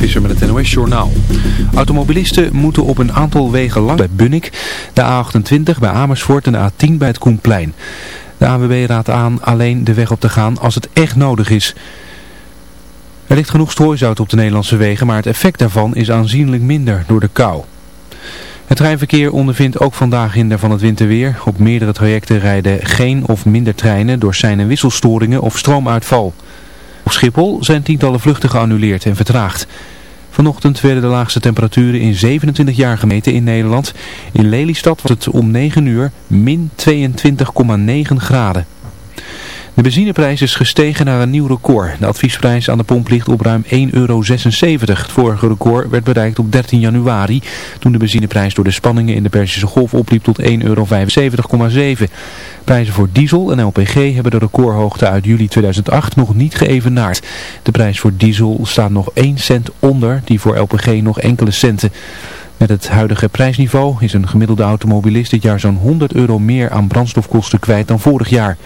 Visser met het NOS Journaal. Automobilisten moeten op een aantal wegen lang bij Bunnik, de A28 bij Amersfoort en de A10 bij het Koenplein. De ANWB raadt aan alleen de weg op te gaan als het echt nodig is. Er ligt genoeg strooizout op de Nederlandse wegen, maar het effect daarvan is aanzienlijk minder door de kou. Het treinverkeer ondervindt ook vandaag hinder van het winterweer. Op meerdere trajecten rijden geen of minder treinen door sein- en wisselstoringen of stroomuitval. Op Schiphol zijn tientallen vluchten geannuleerd en vertraagd. Vanochtend werden de laagste temperaturen in 27 jaar gemeten in Nederland. In Lelystad was het om 9 uur min 22,9 graden. De benzineprijs is gestegen naar een nieuw record. De adviesprijs aan de pomp ligt op ruim 1,76 euro. Het vorige record werd bereikt op 13 januari, toen de benzineprijs door de spanningen in de Persische Golf opliep tot 1,75,7 euro. Prijzen voor diesel en LPG hebben de recordhoogte uit juli 2008 nog niet geëvenaard. De prijs voor diesel staat nog 1 cent onder, die voor LPG nog enkele centen. Met het huidige prijsniveau is een gemiddelde automobilist dit jaar zo'n 100 euro meer aan brandstofkosten kwijt dan vorig jaar.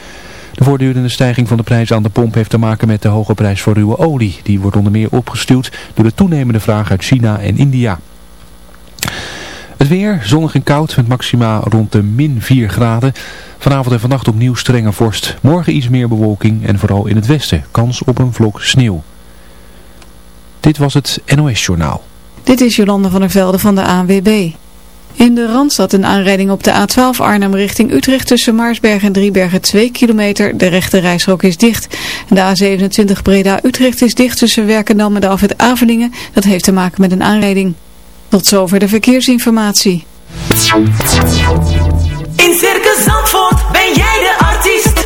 De voortdurende stijging van de prijs aan de pomp heeft te maken met de hoge prijs voor ruwe olie. Die wordt onder meer opgestuwd door de toenemende vraag uit China en India. Het weer, zonnig en koud met maxima rond de min 4 graden. Vanavond en vannacht opnieuw strenge vorst. Morgen iets meer bewolking en vooral in het westen kans op een vlok sneeuw. Dit was het NOS Journaal. Dit is Jolande van der Velde van de ANWB. In de Randstad een aanrijding op de A12 Arnhem richting Utrecht tussen Maarsberg en Driebergen 2 kilometer. De rechte reisrook is dicht. De A27 Breda Utrecht is dicht tussen Werkendam en de afwit Avelingen. Dat heeft te maken met een aanrijding. Tot zover de verkeersinformatie. In Circus Zandvoort ben jij de artiest.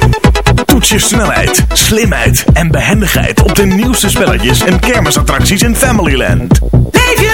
Toets je snelheid, slimheid en behendigheid op de nieuwste spelletjes en kermisattracties in Familyland. Leef je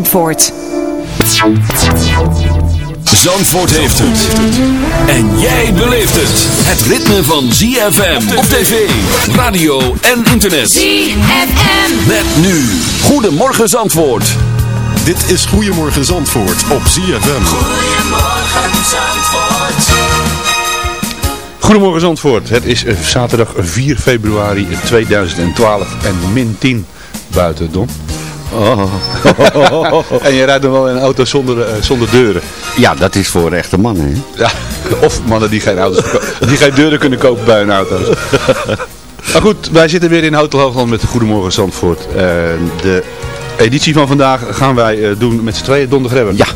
Zandvoort. Zandvoort heeft het. En jij beleeft het. Het ritme van ZFM op tv, radio en internet. ZFM. Met nu. Goedemorgen Zandvoort. Dit is Goedemorgen Zandvoort op ZFM. Goedemorgen Zandvoort. Goedemorgen Zandvoort. Het is eh, zaterdag 4 februari 2012 en min 10 buiten, Don. Oh. en je rijdt dan wel in een auto zonder, eh, zonder deuren. Ja, dat is voor echte mannen, hè? Ja, of mannen die geen, auto's, die geen deuren kunnen kopen bij hun auto's. maar goed, wij zitten weer in Hotel Hoogland met de Goedemorgen Zandvoort. Uh, de editie van vandaag gaan wij uh, doen met z'n tweeën Don. Ja,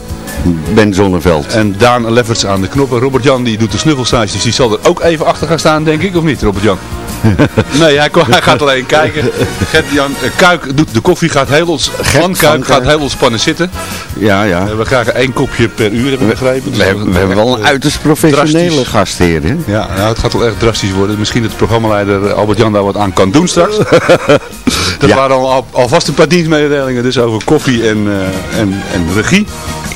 Ben Zonneveld. En Daan Lefferts aan de knoppen. Robert-Jan die doet de snuffelstage, dus die zal er ook even achter gaan staan, denk ik, of niet, Robert-Jan? nee, hij, hij, gaat alleen kijken. Gert-Jan Kuik doet de koffie, gaat heel ons, Van Kuik gaat heel ontspannen zitten. Ja, ja. Uh, we krijgen één kopje per uur, hebben we begrepen. Dus we, hebben, we hebben wel een uiterst professionele gastheer, hè? Ja, nou, het gaat wel echt drastisch worden. Misschien dat de programmaleider Albert-Jan daar wat aan kan doen straks. dat ja. waren al, alvast een paar dienstmededelingen dus over koffie en, uh, en, en regie.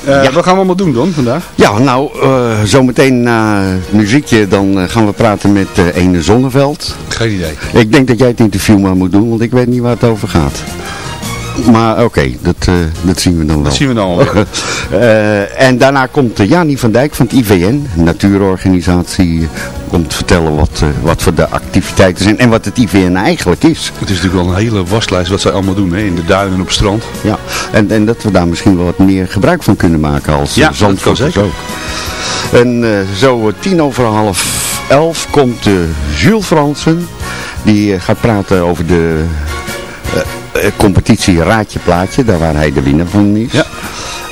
Uh, ja. Wat gaan we allemaal doen dan vandaag? Ja, nou, uh, zometeen na muziekje dan uh, gaan we praten met Ene Zonneveld. Geen idee. Ik denk dat jij het interview maar moet doen, want ik weet niet waar het over gaat. Maar oké, dat, eh, dat zien we dan wel. Dat zien we dan wel. Eh, en daarna komt uh, Jani van Dijk van het IVN, natuurorganisatie, komt vertellen wat, uh, wat voor de activiteiten zijn en wat het IVN eigenlijk is. Het is natuurlijk wel een hele waslijst wat zij allemaal doen hè, in de duinen en op het strand. Ja, en, en dat we daar misschien wel wat meer gebruik van kunnen maken als ja, ook. En zo tien over half elf komt Jules Fransen, die gaat praten over de competitie Raadje Plaatje, daar waar hij de winnaar van is. Ja.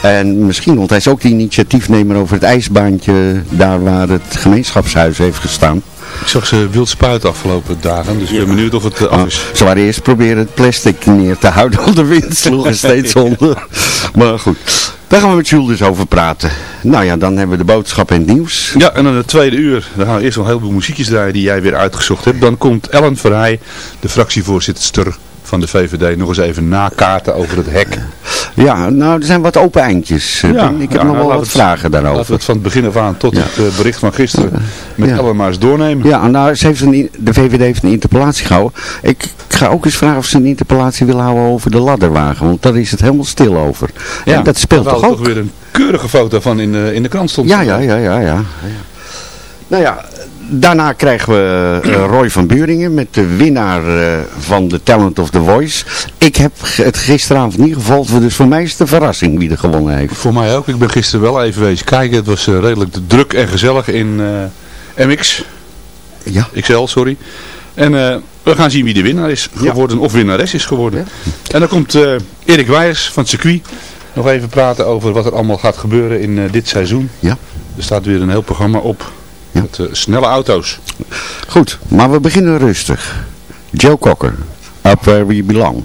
En misschien, want hij is ook de initiatiefnemer over het ijsbaantje, daar waar het gemeenschapshuis heeft gestaan. Ik zag ze wild spuiten afgelopen dagen, dus ik ben benieuwd of het uh, af is. Ze waren eerst proberen het plastic neer te houden, want de wind sloeg er steeds onder. Maar goed, daar gaan we met Jules dus over praten. Nou ja, dan hebben we de boodschap en het nieuws. Ja, en dan het tweede uur, dan gaan we eerst nog een heleboel muziekjes draaien die jij weer uitgezocht hebt. Dan komt Ellen Verheij, de fractievoorzitter van de VVD nog eens even nakaarten over het hek. Ja, nou er zijn wat open eindjes. Ja, ik heb ja, nog wel nou, wat het, vragen daarover. Laten we het van het begin af aan tot ja. het uh, bericht van gisteren met ja. Maar eens doornemen. Ja, nou ze heeft een, de VVD heeft een interpellatie gehouden. Ik, ik, ga ook eens vragen of ze een interpellatie wil houden over de ladderwagen. Want daar is het helemaal stil over. Ja, en dat speelt toch ook. toch weer een keurige foto van in de, in de krant stond. Ja, ja, ja, ja, ja. Nou ja, daarna krijgen we uh, Roy van Buringen met de winnaar uh, van de Talent of the Voice. Ik heb het gisteravond niet gevolgd, dus voor mij is het een verrassing wie er gewonnen heeft. Voor mij ook. Ik ben gisteren wel even wezen kijken. Het was uh, redelijk druk en gezellig in MX. Ja. XL, sorry. En we gaan zien wie de winnaar is geworden, ja. of winnares is geworden. Ja. En dan komt Erik Wijers van het circuit nog even praten over wat er allemaal gaat gebeuren in dit seizoen. Ja. Er staat weer een heel programma op. Met uh, snelle auto's. Goed, maar we beginnen rustig. Joe Cocker, Up Where We Belong.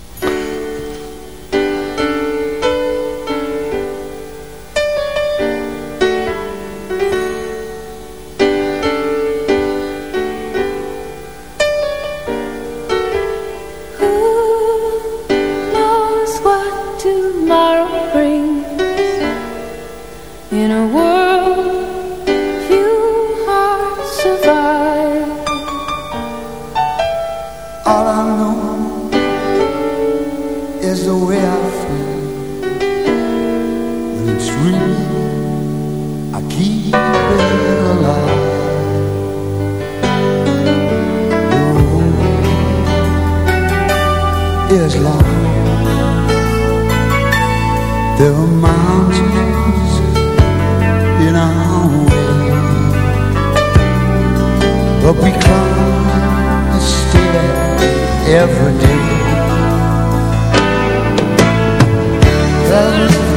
is long. There are mountains in our way But we climb a step every day. There's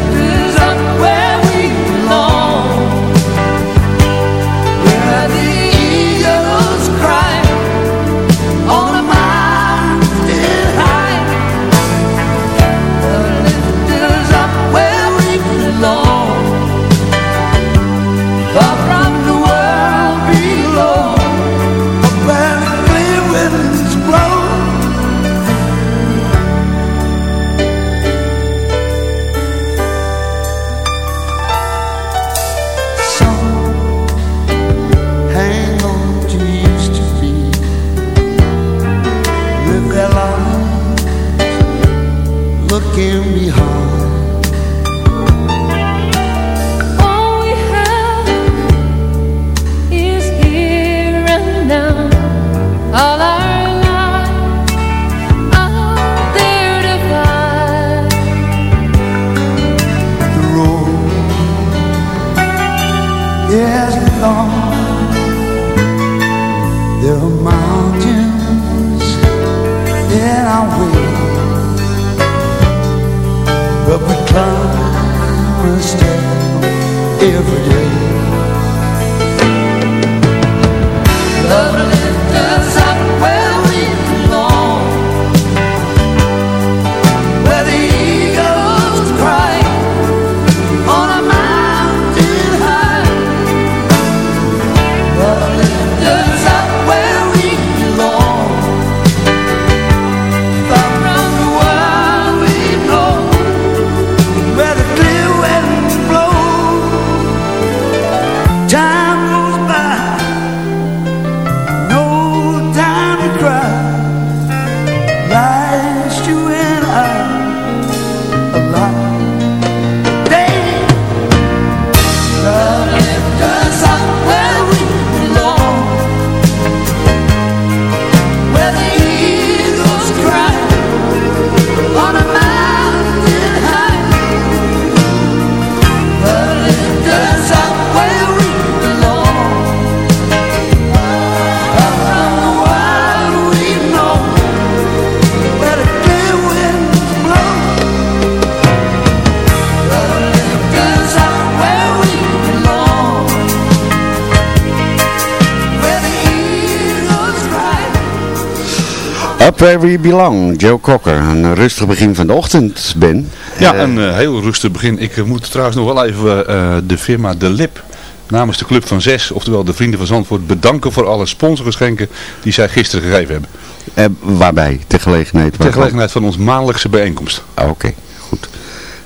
Where We Belong, Joe Cocker. Een rustig begin van de ochtend, Ben. Ja, Eh, een eh, heel rustig begin. Ik eh, moet trouwens nog wel even de firma De Lip namens de Club van Zes, oftewel de Vrienden van Zandvoort, bedanken voor alle sponsorgeschenken die zij gisteren gegeven hebben. eh, waarbij? Ter gelegenheid? Ter gelegenheid van ons maandelijkse bijeenkomst. Ah, Oké, goed.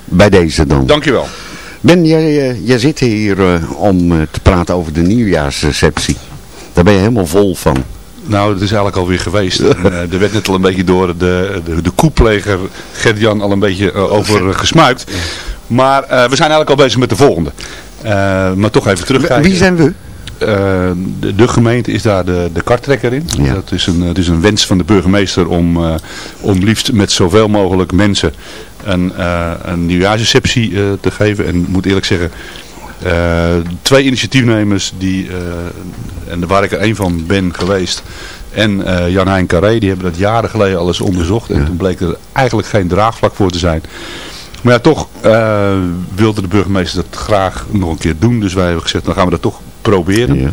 Bij deze dan. Dankjewel. Ben, jij, jij zit hier om te praten over de nieuwjaarsreceptie. Daar ben je helemaal vol van. Nou, het is eigenlijk alweer geweest. En, eh, er werd net al een beetje door de, de, de koepleger Gert-Jan al een beetje eh, over eh, gesmuikt. Maar we zijn eigenlijk al bezig met de volgende. Maar toch even terugkijken. Wie zijn we? De, de gemeente is daar de, de karttrekker in. Ja. Dat is een, het is een wens van de burgemeester om, om liefst met zoveel mogelijk mensen een, eh, een nieuwjaarsreceptie te geven. En ik moet eerlijk zeggen, twee initiatiefnemers die, eh, en waar ik er één van ben geweest, en eh Jan Hein Carré, die hebben dat jaren geleden al eens onderzocht. En toen bleek er eigenlijk geen draagvlak voor te zijn. Maar ja, toch eh, wilde de burgemeester dat graag nog een keer doen. Dus wij hebben gezegd, dan gaan we dat toch proberen. Ja.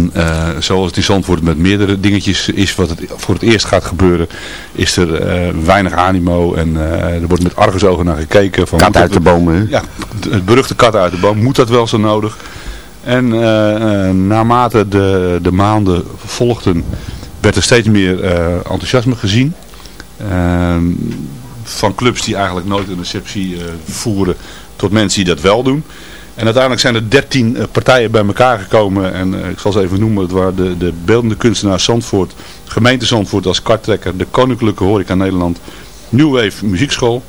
En eh, zoals het in Zandvoort met meerdere dingetjes is wat het voor het eerst gaat gebeuren, is er eh, weinig animo en eh, er wordt met argusogen naar gekeken. Van, Kat uit de bomen, hè? Ja, het beruchte kat uit de boom. Moet dat wel zo nodig? En naarmate de, de maanden volgden, werd er steeds meer enthousiasme gezien. Ehm, van clubs die eigenlijk nooit een receptie voeren tot mensen die dat wel doen. En uiteindelijk zijn er dertien eh, partijen bij elkaar gekomen. En eh, ik zal ze even noemen. Het waren de, de beeldende kunstenaar Zandvoort, gemeente Zandvoort als karttrekker, de Koninklijke Horeca Nederland, New Wave Muziekschool,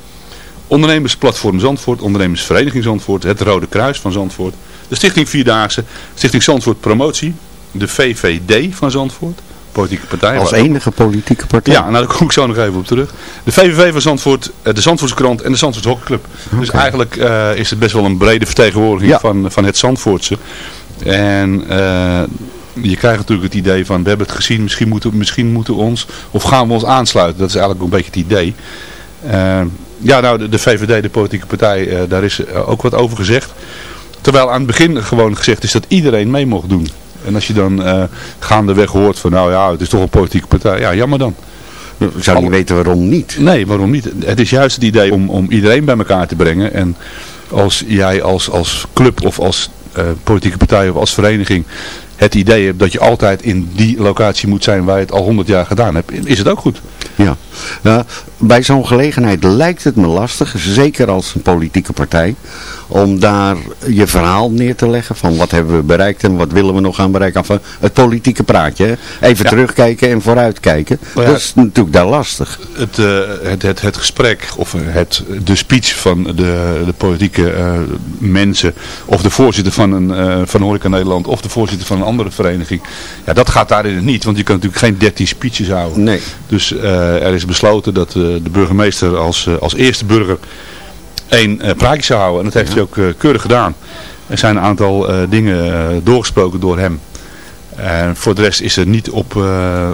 Ondernemersplatform Zandvoort, Ondernemersvereniging Zandvoort, het Rode Kruis van Zandvoort, de Stichting Vierdaagse, Stichting Zandvoort Promotie, de VVD van Zandvoort, politieke partij. Als enige politieke partij. ja, nou daar kom ik zo nog even op terug. De VVV van Zandvoort, eh, de Zandvoortse krant en de Zandvoortse hockeyclub. Dus eigenlijk eh, is het best wel een brede vertegenwoordiging Ja. van, van het Zandvoortse. En eh, je krijgt natuurlijk het idee van, we hebben het gezien, misschien moeten, misschien moeten we ons, of gaan we ons aansluiten. Dat is eigenlijk een beetje het idee. Ja, nou, de, de VVD, de politieke partij, daar is ook wat over gezegd. Terwijl aan het begin gewoon gezegd is dat iedereen mee mocht doen. En als je dan eh, gaandeweg hoort van, nou ja, het is toch een politieke partij. Ja, jammer dan. Ik zou niet weten waarom niet. Nee, waarom niet? Het is juist het idee om, om iedereen bij elkaar te brengen. En als jij als, als club of als eh, politieke partij of als vereniging het idee hebt dat je altijd in die locatie moet zijn waar je het al honderd jaar gedaan hebt, is het ook goed. Ja. Nou, bij zo'n gelegenheid lijkt het me lastig, zeker als een politieke partij, om daar je verhaal neer te leggen van wat hebben we bereikt en wat willen we nog gaan bereiken. Enfin, het politieke praatje. hè. Even Ja. terugkijken en vooruitkijken. Ja, dat is natuurlijk daar lastig. Het, eh, het, het, het gesprek of het, de speech van de, de politieke eh, mensen of de voorzitter van een eh, van Horeca Nederland of de voorzitter van een andere vereniging, ja, dat gaat daarin niet, want je kan natuurlijk geen 13 speeches houden. Nee. Dus eh, er is besloten dat eh, de burgemeester als, eh, als eerste burger één praatje zou houden. En dat heeft hij ook keurig gedaan. Er zijn een aantal dingen doorgesproken door hem. En voor de rest is er niet op,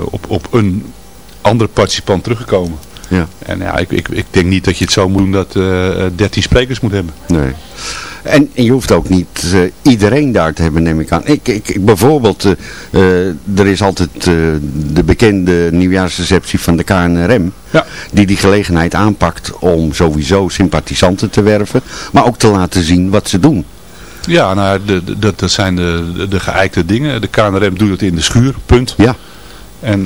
op, op een andere participant teruggekomen. Ja. En ja, ik, ik, ik denk niet dat je het zo moet doen dat eh 13 sprekers moet hebben. Nee. En, en je hoeft ook niet eh, iedereen daar te hebben, neem ik aan. Ik, ik, ik- bijvoorbeeld, eh, eh, er is altijd de bekende nieuwjaarsreceptie van de KNRM. Ja. Die die gelegenheid aanpakt om sowieso sympathisanten te werven. Maar ook te laten zien wat ze doen. Ja, nou, dat, zijn de, de, de geëikte dingen. De KNRM doet het in de schuur, punt. Ja. En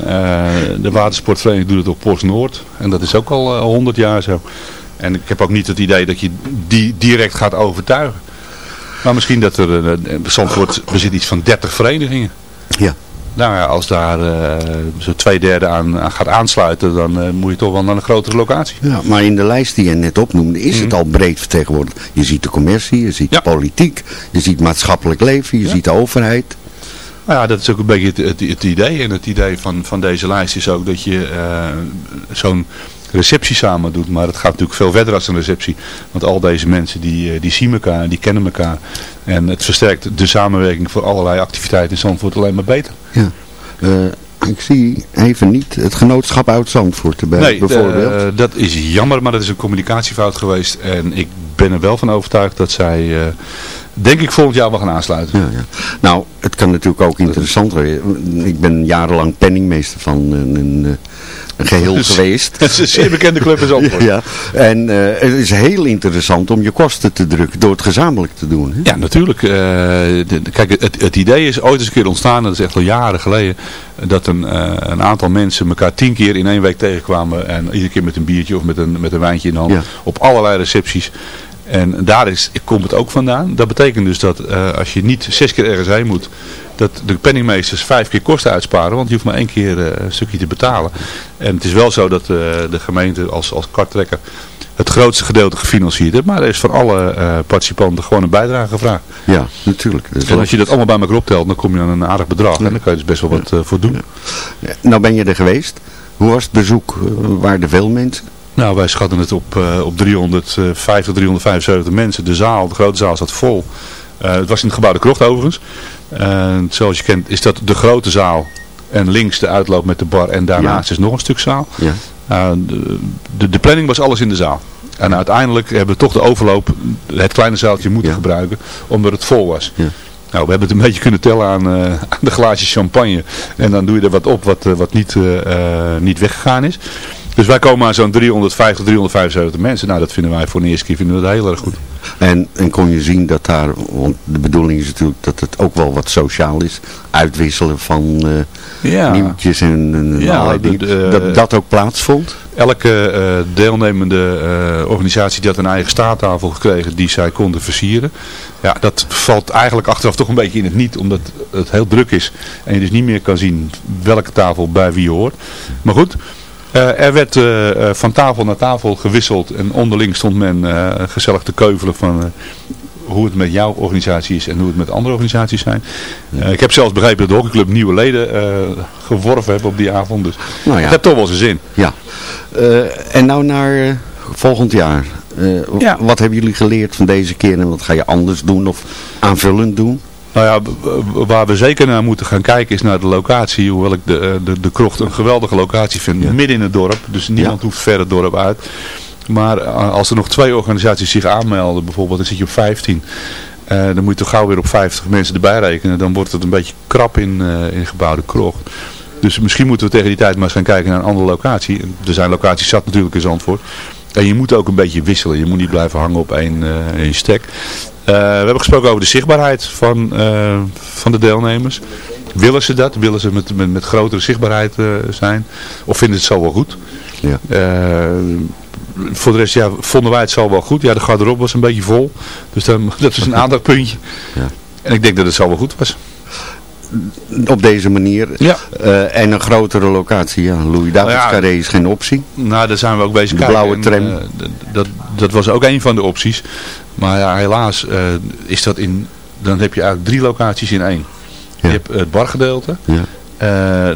de watersportvereniging doet het op Post Noord. En dat is ook al eh, 100 jaar zo. En ik heb ook niet het idee dat je die direct gaat overtuigen. Maar misschien dat er, eh, Zandvoort bezit iets van 30 verenigingen. Ja. Nou ja, als daar eh, zo twee derde aan, aan gaat aansluiten, dan eh, moet je toch wel naar een grotere locatie. Ja, maar in de lijst die je net opnoemde is het al breed vertegenwoordigd. Je ziet de commercie, je ziet Mhm. Ja. de politiek, je ziet maatschappelijk leven, je Ja. ziet de overheid. Nou ja, dat is ook een beetje het, het, het idee. En het idee van, van deze lijst is ook dat je eh, zo'n receptie samen doet. Maar het gaat natuurlijk veel verder als een receptie. Want al deze mensen die, eh, die zien elkaar, die kennen elkaar. En het versterkt de samenwerking voor allerlei activiteiten in Zandvoort alleen maar beter. Ja. Eh, ik zie even niet het genootschap uit Zandvoort erbij, Nee, bijvoorbeeld. dat is jammer, maar dat is een communicatiefout geweest. En ik ben er wel van overtuigd dat zij eh, denk ik volgend jaar wel gaan aansluiten. Ja, ja. Nou, het kan natuurlijk ook interessant worden. Ik ben jarenlang penningmeester van een, een, een geheel Dus- geweest. Het is een zeer bekende club in Zandvoort. Ja, en eh, het is heel interessant om je kosten te drukken door het gezamenlijk te doen. Hè? Ja, natuurlijk. Eh, de- kijk, het, het idee is ooit eens een keer ontstaan, dat is echt al jaren geleden, dat een, eh, een aantal mensen elkaar tien keer in één week tegenkwamen en iedere keer met een biertje of met een, met een wijntje in de hand Ja. op allerlei recepties. En daar is, komt het ook vandaan. Dat betekent dus dat als je niet zes keer ergens heen moet, dat de penningmeesters vijf keer kosten uitsparen, want je hoeft maar één keer eh, een stukje te betalen. En het is wel zo dat eh, de gemeente als, als karttrekker het grootste gedeelte gefinancierd heeft, maar er is van alle eh, participanten gewoon een bijdrage gevraagd. Ja, natuurlijk. En als je dat allemaal bij elkaar optelt, dan kom je aan een aardig bedrag. En dan kan je dus best wel wat voor doen. Nou ben je er geweest. Hoe was het bezoek? Waren er veel mensen? Nou, wij schatten het op, op 350, 375 mensen. De zaal, de grote zaal zat vol. Eh, het was in het gebouw de Krocht overigens. Eh, zoals je kent is dat de grote zaal. En links de uitloop met de bar. En daarnaast is nog een stuk zaal. Ja. Uh, de, de, planning was alles in de zaal. En uiteindelijk hebben we toch de overloop, het kleine zaaltje moeten Ja. gebruiken, omdat het vol was. Ja. Nou, we hebben het een beetje kunnen tellen aan, eh, aan de glaasjes champagne. En dan doe je er wat op wat, eh, wat niet, eh, eh, niet weggegaan is. Dus wij komen aan zo'n 350, 375 mensen. Nou, dat vinden wij voor de eerste keer vinden we dat heel erg goed. En, en kon je zien dat daar, want de bedoeling is natuurlijk dat het ook wel wat sociaal is. Uitwisselen van eh, Ja. nieuwtjes en, en Ja, allerlei dingen. de- dat dat ook plaatsvond. Elke eh, deelnemende eh, organisatie die had een eigen staattafel gekregen die zij konden versieren. Ja, dat valt eigenlijk achteraf toch een beetje in het niet, omdat het heel druk is. En je dus niet meer kan zien welke tafel bij wie hoort. Maar goed, eh, er werd eh, eh, van tafel naar tafel gewisseld en onderling stond men gezellig te keuvelen van... hoe het met jouw organisatie is en hoe het met andere organisaties zijn. Ik heb zelfs begrepen dat de hockeyclub nieuwe leden geworven hebben op die avond. Dus Nou ja. het heeft toch wel zijn zin. Ja. En nou naar volgend jaar. Ja. Wat hebben jullie geleerd van deze keer en wat ga je anders doen of aanvullend doen? Nou ja, waar we zeker naar moeten gaan kijken is naar de locatie. Hoewel ik de, eh, de, de krocht een geweldige locatie vind. Ja. Midden in het dorp. Dus niemand Ja. hoeft ver het dorp uit. Maar eh, als er nog twee organisaties zich aanmelden bijvoorbeeld, dan zit je op 15. eh, dan moet je toch gauw weer op 50 mensen erbij rekenen. Dan wordt het een beetje krap in, in gebouwde krocht. Dus misschien moeten we tegen die tijd maar eens gaan kijken naar een andere locatie. Er zijn locaties zat natuurlijk in Zandvoort. En je moet ook een beetje wisselen. Je moet niet blijven hangen op één, één stek. Eh, we hebben gesproken over de zichtbaarheid van, eh, van de deelnemers. Willen ze dat? Willen ze met, met, met grotere zichtbaarheid eh, zijn? Of vinden ze het zo wel goed? Ja. Voor de rest ja, vonden wij het zo wel goed. Ja, de garderobe was een beetje vol. Dus dan, dat is een aandachtpuntje. Ja. En ik denk dat het zo wel goed was. Op deze manier. Ja. Eh, en een grotere locatie. Ja, Louis Davids Nou ja, Carré is geen optie. Nou, daar zijn we ook bezig De kijken. blauwe tram. eh, dat, dat was ook een van de opties. Maar ja, helaas eh, is dat in... Dan heb je eigenlijk drie locaties in één. Ja. Je hebt het bargedeelte. Ja. Eh,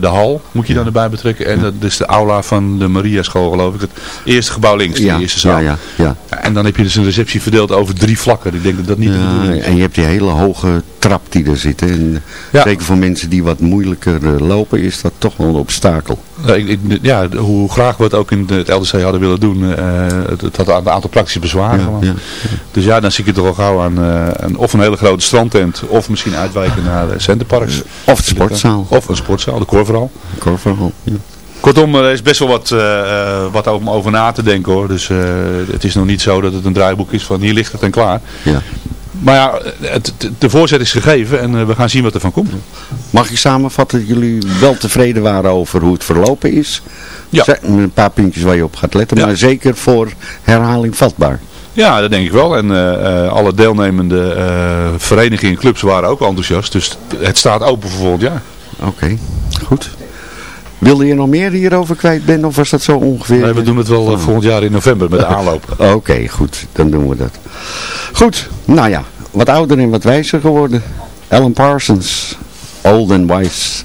de hal moet je dan erbij betrekken. En dat is de aula van de Maria school geloof ik. Het eerste gebouw links, de eerste zaal. ja, ja, ja. En dan heb je dus een receptie verdeeld over drie vlakken. Ik denk dat dat niet de bedoeling is. en je hebt die hele hoge trap die er zit. En. Zeker voor mensen die wat moeilijker eh, lopen is dat toch wel een obstakel. Ik- ik- ja, hoe graag we het ook in het LDC hadden willen doen. eh, het, het had een aantal praktische bezwaren. Ja, ja. Dus ja, dan zie ik het toch al gauw aan eh, een, of een hele grote strandtent. Of misschien uitwijken naar uh, Centerparks. Of de sportzaal. Of een sportzaal, de ja. Kortom, er is best wel wat, eh, eh, wat om over na te denken hoor. Dus eh, het is nog niet zo dat het een draaiboek is van hier ligt het en klaar. Ja. Maar ja, het, de voorzet is gegeven en eh, we gaan zien wat er van komt. Mag ik samenvatten dat jullie wel tevreden waren over hoe het verlopen is? Ja. Zijn een paar puntjes waar je op gaat letten, Ja. maar zeker voor herhaling vatbaar. Ja, dat denk ik wel. En eh, eh, alle deelnemende eh, verenigingen en clubs waren ook enthousiast. Dus het staat open voor volgend jaar. Oké, goed. Wilde je nog meer hierover kwijt, Ben, of was dat zo ongeveer? Nee, we doen het wel eh, volgend jaar in november met de aanloop. Oké, goed. Dan doen we dat. Goed. Nou ja, wat ouder en wat wijzer geworden. Alan Parsons. Old and wise.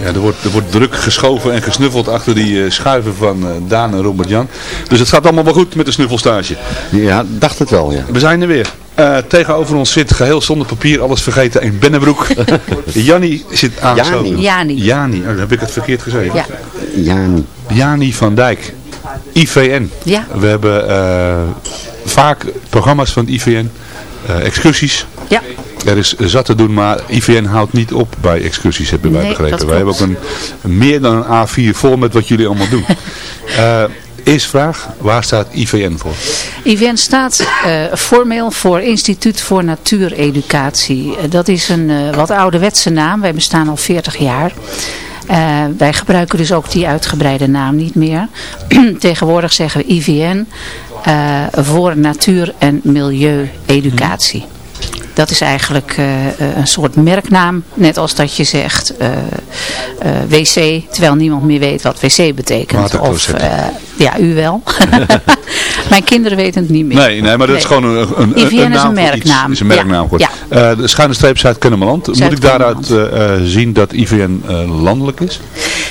Ja, er wordt, er wordt druk geschoven en gesnuffeld achter die eh, schuiven van eh, Daan en Robert-Jan. Dus het gaat allemaal wel goed met de snuffelstage. Ja, dacht het wel, ja. We zijn er weer. Eh, tegenover ons zit geheel zonder papier, alles vergeten in Bennebroek. Jannie zit aangesloten. Jani. Jani, oh, dan heb ik het verkeerd gezegd. Ja. Jani. Jani van Dijk, IVN. Ja. We hebben eh, vaak programma's van IVN, eh, excursies. Ja. Er is zat te doen, maar IVN houdt niet op bij excursies, hebben wij Nee, begrepen. Wij hebben ook een, meer dan een A4 vol met wat jullie allemaal doen. Eh eerste vraag, waar staat IVN voor? IVN staat eh, formeel voor Instituut voor Natuureducatie. Eh, dat is een wat ouderwetse naam. Wij bestaan al 40 jaar. Wij gebruiken dus ook die uitgebreide naam niet meer. Tegenwoordig zeggen we IVN voor Natuur- en Milieueducatie. Dat is eigenlijk eh, eh, een soort merknaam. Net als dat je zegt eh, wc, terwijl niemand meer weet wat wc betekent. Of, ja, u wel. Mijn kinderen weten het niet meer. Nee, nee, maar dat is gewoon een, een, IVN een is een merknaam. is een merknaam. Ja, goed. de schuine streep Zuid-Kennemerland. Moet ik daaruit zien dat IVN landelijk is?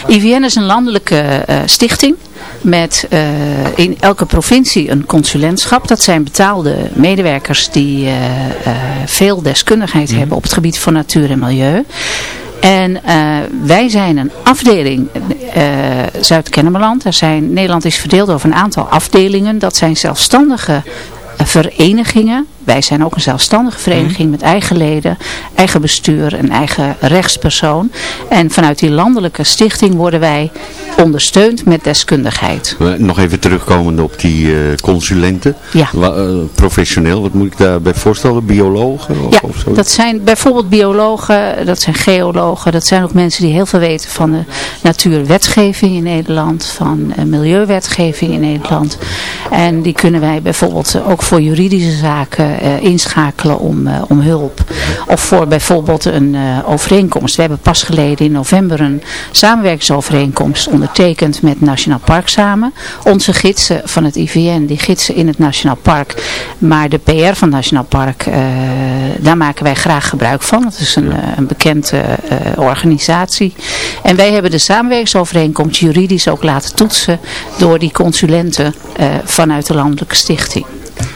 IVN is een landelijke stichting met eh, in elke provincie een consulentschap. Dat zijn betaalde medewerkers die eh, eh, veel deskundigheid hebben op het gebied van natuur en milieu. En wij zijn een afdeling Zuid-Kennemerland. Er zijn, Nederland is verdeeld over een aantal afdelingen. Dat zijn zelfstandige verenigingen. Wij zijn ook een zelfstandige vereniging met eigen leden, eigen bestuur en eigen rechtspersoon. En vanuit die landelijke stichting worden wij ondersteund met deskundigheid. Nog even terugkomend op die eh, consulenten. Ja. Eh, professioneel, wat moet ik daarbij voorstellen? Biologen? Of, Ja, of zo? dat zijn bijvoorbeeld biologen, dat zijn geologen, dat zijn ook mensen die heel veel weten van de natuurwetgeving in Nederland, van eh, milieuwetgeving in Nederland. En die kunnen wij bijvoorbeeld ook voor juridische zaken inschakelen om, eh, om hulp. Of voor bijvoorbeeld een eh, overeenkomst. We hebben pas geleden in november een samenwerkingsovereenkomst ondertekend met Nationaal Park samen. Onze gidsen van het IVN, die gidsen in het Nationaal Park. Maar de PR van het Nationaal Park, eh, daar maken wij graag gebruik van. Het is een, eh, een bekende eh, organisatie. En wij hebben de samenwerkingsovereenkomst juridisch ook laten toetsen door die consulenten eh, vanuit de landelijke stichting.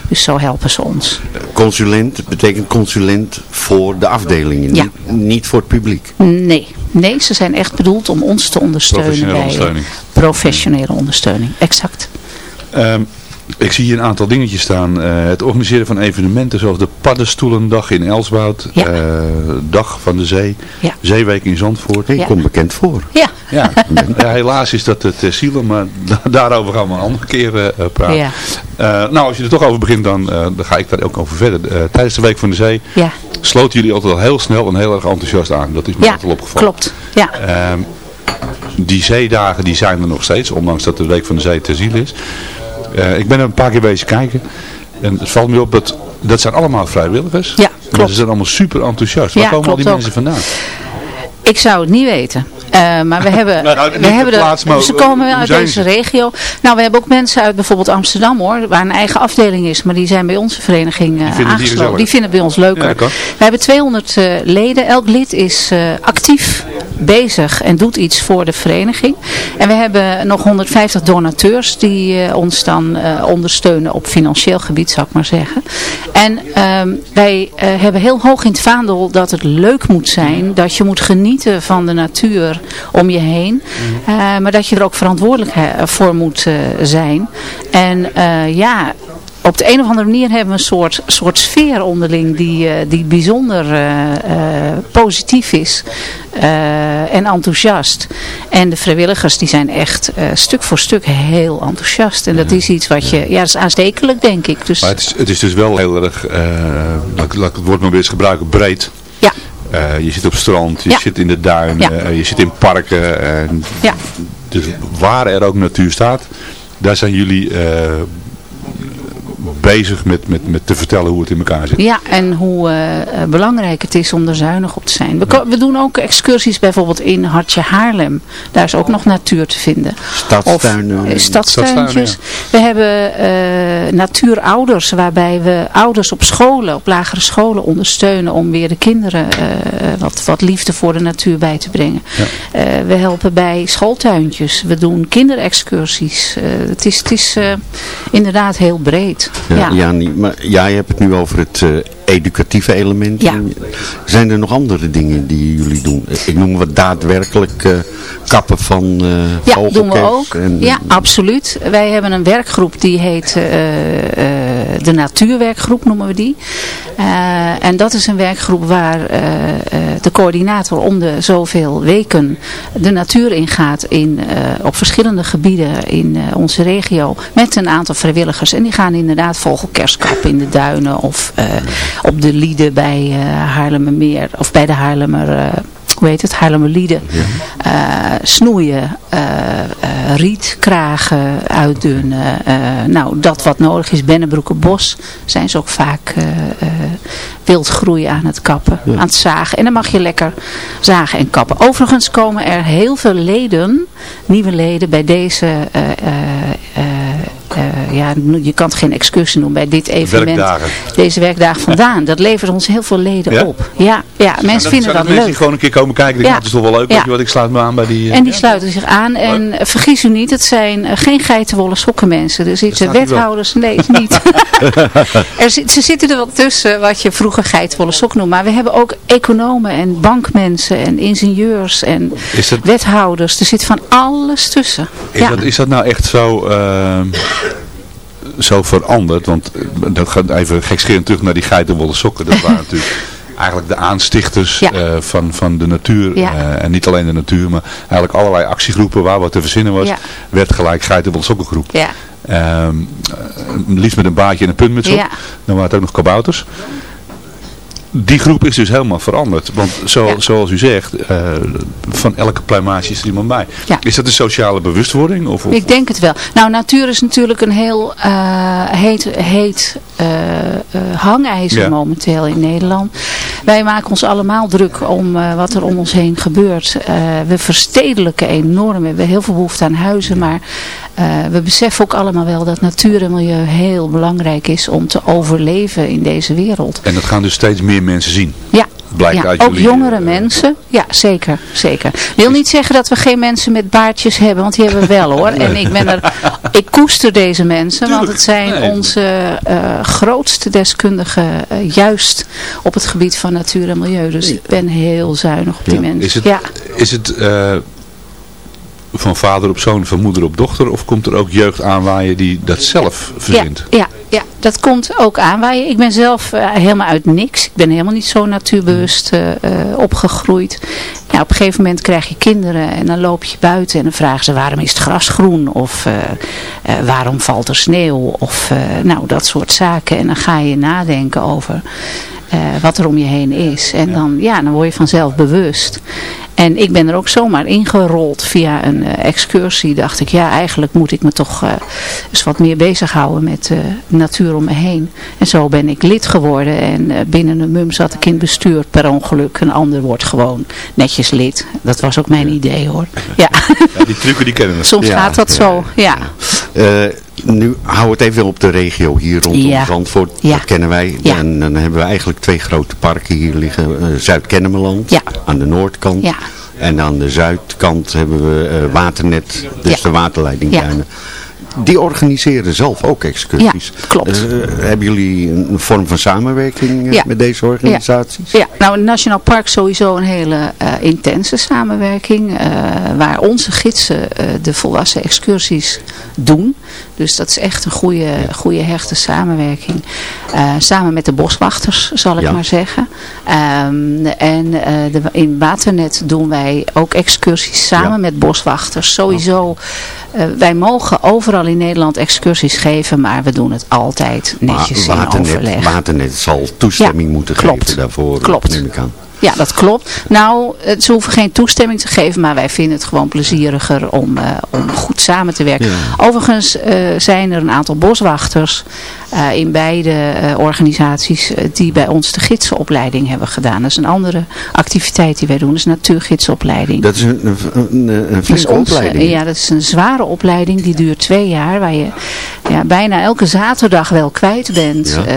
Dus zo helpen ze ons. Consulent betekent consulent voor de afdelingen, Ja. niet, niet voor het publiek. Nee, nee, ze zijn echt bedoeld om ons te ondersteunen Professionele bij ondersteuning. professionele ondersteuning. Exact. Ehm, ik zie hier een aantal dingetjes staan. Eh, het organiseren van evenementen zoals de Paddenstoelendag in Elswoud. Ja. eh, Dag van de Zee. Ja. Zeeweek in Zandvoort. Ik Ja. kom bekend voor. Ja, Ja. Ja, helaas is dat het zielen, maar da- daarover gaan we een andere keer eh, eh, praten. Ja. Eh, nou, als je er toch over begint, dan, eh, dan ga ik daar ook over verder. Eh, tijdens de Week van de Zee ja, sloten jullie altijd al heel snel en heel erg enthousiast aan. Dat is me ja altijd opgevallen. klopt. Ja. Ehm, die zeedagen die zijn er nog steeds, ondanks dat de Week van de Zee ter ziel is. Eh, ik ben er een paar keer bezig kijken. En het valt me op dat dat zijn allemaal vrijwilligers. Ja, Maar klopt. ze zijn allemaal super enthousiast. Waar Ja, komen al die mensen vandaan? Ik zou het niet weten. Eh, maar we hebben, Nou, nou, we de hebben plaats, maar ze komen wel hoe uit deze ze? regio. Nou, we hebben ook mensen uit bijvoorbeeld Amsterdam hoor, waar een eigen afdeling is, maar die zijn bij onze vereniging eh, het hier aangesloten. Die vinden het bij ons leuker. Ja, we hebben 200 eh, leden. Elk lid is eh, actief bezig en doet iets voor de vereniging. En we hebben nog 150 donateurs die eh, ons dan eh, ondersteunen op financieel gebied, zou ik maar zeggen. En ehm, wij eh, hebben heel hoog in het vaandel dat het leuk moet zijn, dat je moet genieten van de natuur om je heen. Eh, maar dat je er ook verantwoordelijk voor moet zijn. En ja, op de een of andere manier hebben we een soort, soort sfeer onderling die, eh, die bijzonder eh, eh, positief is en enthousiast. En de vrijwilligers die zijn echt stuk voor stuk heel enthousiast. En dat is iets wat je, ja dat is aanstekelijk denk ik. Dus Maar het is, het is dus wel heel erg, laat, laat het woord maar weer eens gebruiken, breed. ja, je zit op strand, je Ja. zit in de duinen, Ja. je zit in parken. en ja. dus waar er ook natuur staat, daar zijn jullie bezig met, met, met te vertellen hoe het in elkaar zit. Ja, en hoe eh, eh, belangrijk het is om er zuinig op te zijn. We, we doen ook excursies bijvoorbeeld in Hartje Haarlem. Daar is ook nog natuur te vinden. Stadstuinen. Of, eh, stadstuintjes. Stadstuinen, We hebben eh, natuurouders waarbij we ouders op scholen, op lagere scholen ondersteunen om weer de kinderen eh, wat, wat liefde voor de natuur bij te brengen. Eh, we helpen bij schooltuintjes. We doen kinderexcursies. Eh, het is, het is eh, inderdaad heel breed. Ja, Ja. ja. niet, maar jij hebt het nu over het eh, educatieve element. Ja. Zijn er nog andere dingen die jullie doen? Ik noem wat daadwerkelijk eh, kappen van eh Ja, doen we ook. en- ja, absoluut. Wij hebben een werkgroep die heet eh, de Natuurwerkgroep noemen we die. En dat is een werkgroep waar de coördinator om de zoveel weken de natuur ingaat in, op verschillende gebieden in onze regio met een aantal vrijwilligers. En die gaan inderdaad vogelkers kappen in de duinen of op de lieden bij eh Haarlemmermeer of bij de Haarlemmer... eh, hoe heet het, Haarlemmerlieden, eh, snoeien, eh, eh, rietkragen uitdunnen. nou, dat wat nodig is, Bennebroekenbos, zijn ze ook vaak wildgroei aan het kappen, aan het zagen. En dan mag je lekker zagen en kappen. Overigens komen er heel veel leden, nieuwe leden, bij deze... eh, ja, je kan het geen excursie noemen bij dit evenement. Werkdagen. Deze werkdagen vandaan. Dat levert ons heel veel leden Ja? op. Ja, ja mensen zijn vinden dat mensen die leuk. gewoon een keer komen kijken. Ja. dat is toch wel leuk. Ja. Wat, ik sluit me aan bij die... eh, En die sluiten zich aan. En vergis u niet, het zijn eh, geen geitenwolle sokken mensen. Er zitten wethouders, nee, niet. er zit, ze zitten er wel tussen, wat je vroeger geitenwolle sokken noemde. Maar we hebben ook economen en bankmensen en ingenieurs en dat- wethouders. Er zit van alles tussen. Is, dat, is dat nou echt zo, ehm, zo veranderd? Want eh, dat gaat even gekscherend terug naar die geitenwolle sokken. Dat waren natuurlijk eigenlijk de aanstichters Ja. eh, van, van de natuur. Ja. eh, en niet alleen de natuur, maar eigenlijk allerlei actiegroepen waar wat te verzinnen was. Ja. Werd gelijk geitenwolle sokkengroep. ja. Ehm, eh, liefst met een baardje en een puntmuts op. Ja. Dan waren het ook nog kabouters. Die groep is dus helemaal veranderd. Want zo, Ja. zoals u zegt, eh, van elke pluimage is er iemand bij. Ja. Is dat een sociale bewustwording? Of, of- Ik denk het wel. Nou, natuur is natuurlijk een heel eh, heet, heet eh, hangijzer Ja. momenteel in Nederland. Wij maken ons allemaal druk om wat er om ons heen gebeurt. We verstedelijken enorm. We hebben heel veel behoefte aan huizen. Maar eh, we beseffen ook allemaal wel dat natuur en milieu heel belangrijk is om te overleven in deze wereld. En dat gaan dus steeds meer mensen zien. Ja, ja ook jullie, jongere eh, mensen. Ja, zeker, zeker. Wil niet zeggen dat we geen mensen met baardjes hebben, want die hebben we wel hoor. En ik ben er, ik koester deze mensen, want het zijn Nee. onze eh, grootste deskundigen, juist op het gebied van natuur en milieu. Dus ik ben heel zuinig op die mensen. Is het, ja. is het van vader op zoon, van moeder op dochter? Of komt er ook jeugd aanwaaien die dat zelf verzint? Ja, ja, ja, dat komt ook aan. Wij, ik ben zelf eh, helemaal uit niks. Ik ben helemaal niet zo natuurbewust eh, eh, opgegroeid. Ja, op een gegeven moment krijg je kinderen en dan loop je buiten en dan vragen ze waarom is het gras groen? Of waarom valt er sneeuw? Of nou, dat soort zaken. En dan ga je nadenken over wat er om je heen is. En dan, ja, dan word je vanzelf bewust. En ik ben er ook zomaar ingerold via een eh, excursie. Dacht ik, ja, eigenlijk moet ik me toch eh, eens wat meer bezighouden met de natuur om me heen. En zo ben ik lid geworden. En binnen een mum zat ik in het bestuur per ongeluk. Een ander wordt gewoon netjes lid. Dat was ook mijn idee hoor. Ja, Ja, die trucken die kennen we. soms Ja, gaat dat zo. Ja. Nu hou het even op de regio hier rondom. Zandvoort. Ja. Dat kennen wij. Ja. En dan hebben we eigenlijk twee grote parken hier liggen. Zuid-Kennemerland Ja. aan de noordkant. Ja. En aan de zuidkant hebben we eh, Waternet, dus Ja. de waterleidingduinen. Die organiseren zelf ook excursies. Ja, klopt. Eh, hebben jullie een vorm van samenwerking eh, Ja. met deze organisaties? Ja, nou het Nationaal Park sowieso een hele intense samenwerking. waar onze gidsen de volwassen excursies doen. Dus dat is echt een goede, goede hechte samenwerking. Eh, samen met de boswachters zal ik Ja. maar zeggen. Ehm, en eh, de, in Waternet doen wij ook excursies samen Ja. met boswachters. Sowieso, eh, wij mogen overal in Nederland excursies geven. Maar we doen het altijd netjes Maar in Waternet, overleg. Waternet zal toestemming Ja, moeten klopt. geven daarvoor. Klopt. Neem ik aan. Ja, dat klopt. Nou, het- ze hoeven geen toestemming te geven, maar wij vinden het gewoon plezieriger om, eh, om goed samen te werken. Ja. Overigens eh, zijn er een aantal boswachters eh, in beide eh, organisaties eh, die bij ons de gidsenopleiding hebben gedaan. Dat is een andere activiteit die wij doen, dat is natuurgidsopleiding. Dat is een, een, flinke opleiding. Ja, dat is een zware opleiding. Die duurt twee jaar. Waar je ja, bijna elke zaterdag wel kwijt bent Ja. eh,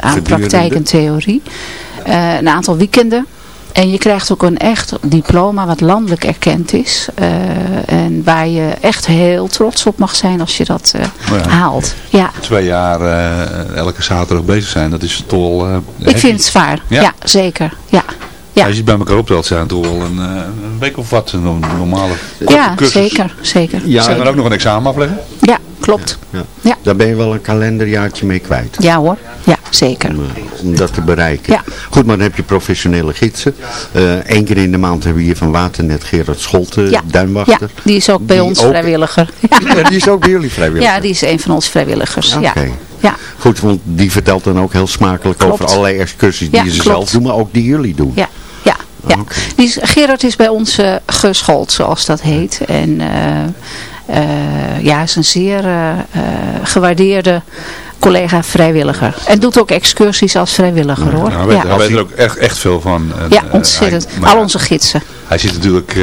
aan Gedurende? praktijk en theorie. Eh, een aantal weekenden. En je krijgt ook een echt diploma wat landelijk erkend is. eh, en waar je echt heel trots op mag zijn als je dat eh, Ja. haalt. Ja, Twee jaar eh, elke zaterdag bezig zijn, dat is eh, ik vind het zwaar. Ja. Ja, zeker. Ja. Ja. Als je het bij elkaar optelt, zijn het toch wel een, eh, een week of wat, een normale korte Ja, cursus. zeker. zeker. Ja, Zijn er ook nog een examen afleggen? Ja, klopt. Ja. Ja. Daar ben je wel een kalenderjaartje mee kwijt. Ja hoor. Ja, zeker. Om, eh, om dat te bereiken. Ja. Goed, maar dan heb je professionele gidsen. Eén keer in de maand hebben we hier van Waternet Gerard Scholte, Ja. duinwachter. Ja, die is ook bij Die ons ook- vrijwilliger. Ja, die is ook bij jullie vrijwillig. Ja, die is een van onze vrijwilligers. Oké. Ja. Ja. Goed, want die vertelt dan ook heel smakelijk Klopt. over allerlei excursies die Ja, ze klopt. zelf doen, maar ook die jullie doen. Ja, ja. Die is, Gerard is bij ons eh, geschoold, zoals dat heet. En, eh, eh, ja, is een zeer gewaardeerde collega vrijwilliger. En doet ook excursies als vrijwilliger hoor. Ja, hij weet, Ja, hij weet er ook echt, echt veel van. En, ja ontzettend. hij- Al onze gidsen. Hij zit natuurlijk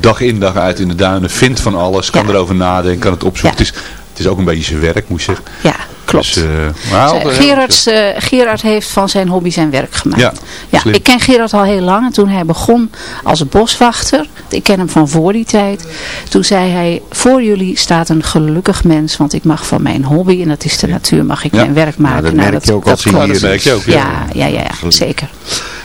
dag in dag uit in de duinen, vindt van alles, kan Ja. erover nadenken, kan het opzoeken. Ja. Het, is, het is ook een beetje zijn werk, moet je zeggen. Ja, klopt. Dus, eh, Gerard, eh, Gerard heeft van zijn hobby zijn werk gemaakt. Ja, ik ken Gerard al heel lang. En toen hij begon als boswachter, ik ken hem van voor die tijd. Toen zei hij, voor jullie staat een gelukkig mens. Want ik mag van mijn hobby, en dat is de natuur, mag ik Ja. mijn werk maken. dat Nou, merk je ook als hier Dat merk je ook, ja. Ja, ja, ja, ja, zeker.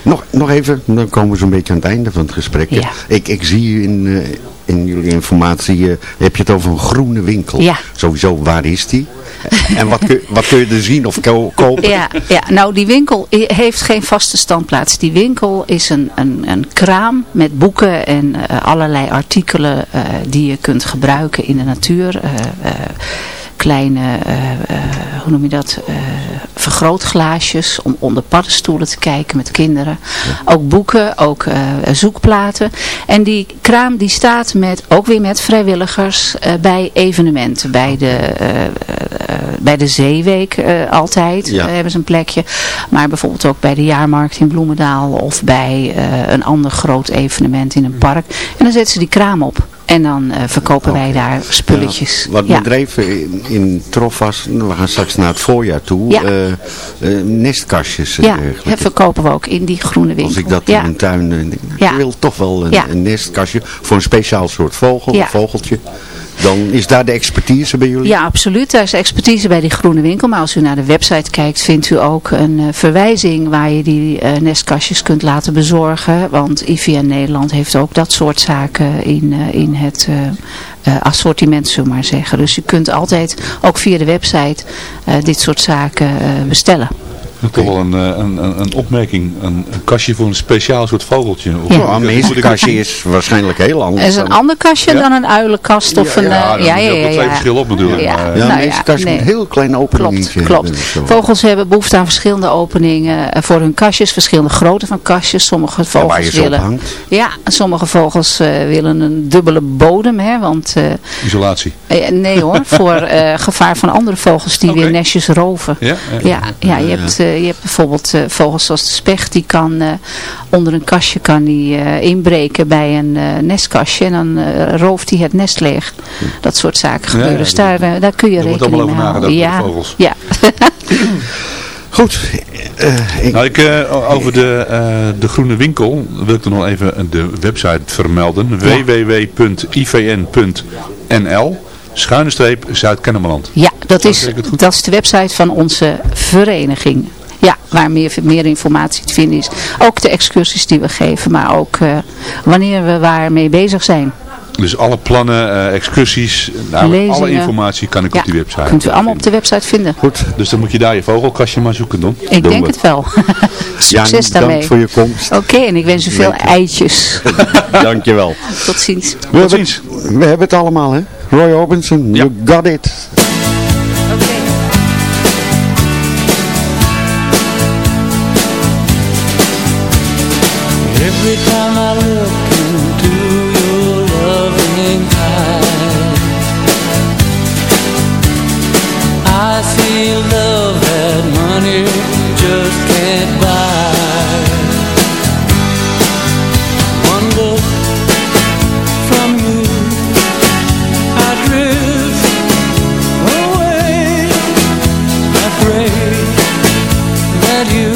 Nog, nog even, dan komen we zo'n beetje aan het einde van het gesprek. Ja. Ik, ik zie in, eh, in jullie informatie, eh, heb je het over een groene winkel. Ja. Sowieso, waar is die? en wat wat kun je er zien of ko- kopen? Ja, ja, nou die winkel heeft geen vaste standplaats. Die winkel is een, een, een kraam met boeken en eh, allerlei artikelen eh, die je kunt gebruiken in de natuur. Kleine, eh, eh, hoe noem je dat, eh, vergrootglaasjes om onder paddenstoelen te kijken met kinderen. Ook boeken, ook zoekplaten. En die kraam die staat met, ook weer met vrijwilligers bij evenementen. Bij de, bij de Zeeweek altijd Ja. hebben ze een plekje. Maar bijvoorbeeld ook bij de jaarmarkt in Bloemendaal of bij een ander groot evenement in een park. En dan zetten ze die kraam op. En dan eh, verkopen wij daar spulletjes. Wat Ja. dreef in, in trof was, we gaan straks naar het voorjaar toe, Ja. eh, eh, nestkastjes. Ja, dat verkopen we ook in die groene winkel. Als ik dat ja. in mijn tuin, Ja. ik wil toch wel een, Ja. een nestkastje voor een speciaal soort vogel, Ja. een vogeltje. Dan is daar de expertise bij jullie? Ja, absoluut. Daar is expertise bij die groene winkel. Maar als u naar de website kijkt, vindt u ook een eh, verwijzing waar je die eh, nestkastjes kunt laten bezorgen. Want IVN Nederland heeft ook dat soort zaken in, eh, in het assortiment, zullen we maar zeggen. Dus u kunt altijd, ook via de website, dit soort zaken Toch wel een, eh, een, een, een opmerking, een, een kastje voor een speciaal soort vogeltje. Of Ja. Nou, een meestkastje is waarschijnlijk heel anders. Het is een dan- ander kastje Ja? dan een uilenkast of een... eh, Ja, ja, ja, ja, wel twee ja. verschillen op natuurlijk. Ja. maar, Ja, Nou een meestkastje nee. met een heel klein openingetje. Klopt, zo. Vogels hebben behoefte aan verschillende openingen eh, voor hun kastjes, verschillende grootte van kastjes. Sommige Ja, waar je vogels willen, ja, sommige vogels eh, willen een dubbele bodem, hè, want eh, Isolatie. nee hoor, voor eh, gevaar van andere vogels die weer nestjes roven. Ja? Ja, ja, je, hebt, je hebt bijvoorbeeld eh, vogels zoals de specht, die kan eh, onder een kastje kan die, eh, inbreken bij een eh, nestkastje en dan eh, rooft hij het nest leeg. Dat soort zaken gebeuren. ja, dus daar, eh, daar kun je er rekening allemaal mee over houden. Ja, de vogels. ja. Goed. eh, ik- Nou, ik, eh, over de, eh, de groene winkel wil ik er nog even de website vermelden. www.ivn.nl schuine streep Zuid-Kennemerland. Ja, dat is, dat is de website van onze vereniging. Ja, waar meer, meer informatie te vinden is. Ook de excursies die we geven, maar ook eh, wanneer we waar mee bezig zijn. Dus alle plannen, eh, excursies, nou, alle informatie kan ik Ja, op die website kunt u allemaal op de website vinden. Goed. Dus dan moet je daar je vogelkastje maar zoeken dan. Ik Doen denk we. het wel. Succes bedankt daarmee. voor je komst. Oké, en ik wens u veel Lekker. eitjes. Dankjewel. Tot ziens. We hebben, ziens. we hebben het allemaal, hè? Roy Ja. you got it. That you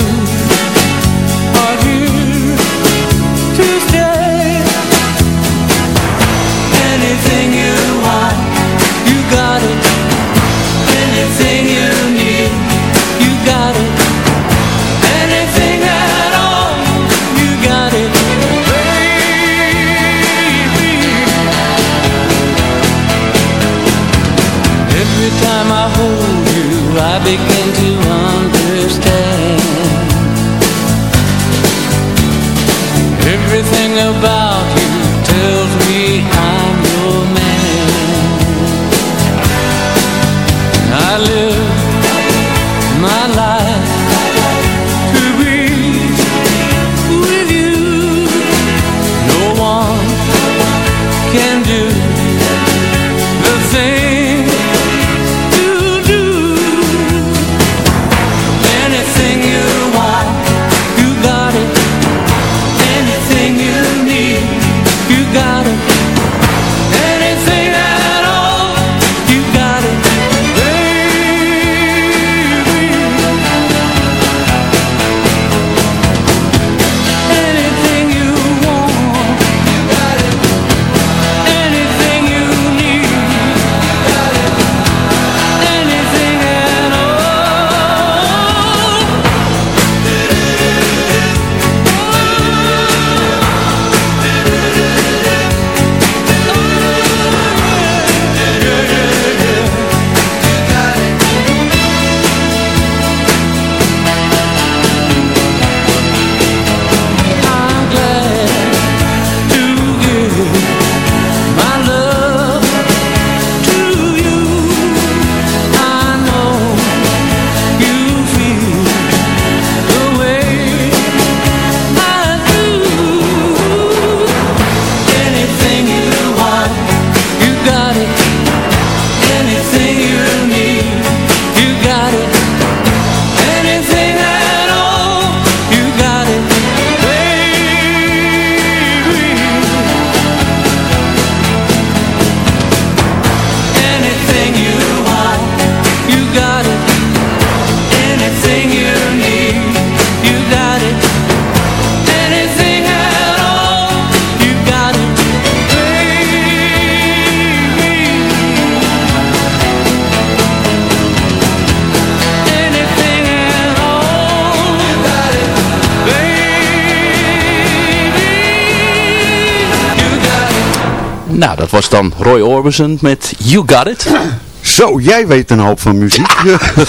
dat was dan Roy Orbison met You Got It. Zo, jij weet een hoop van muziek.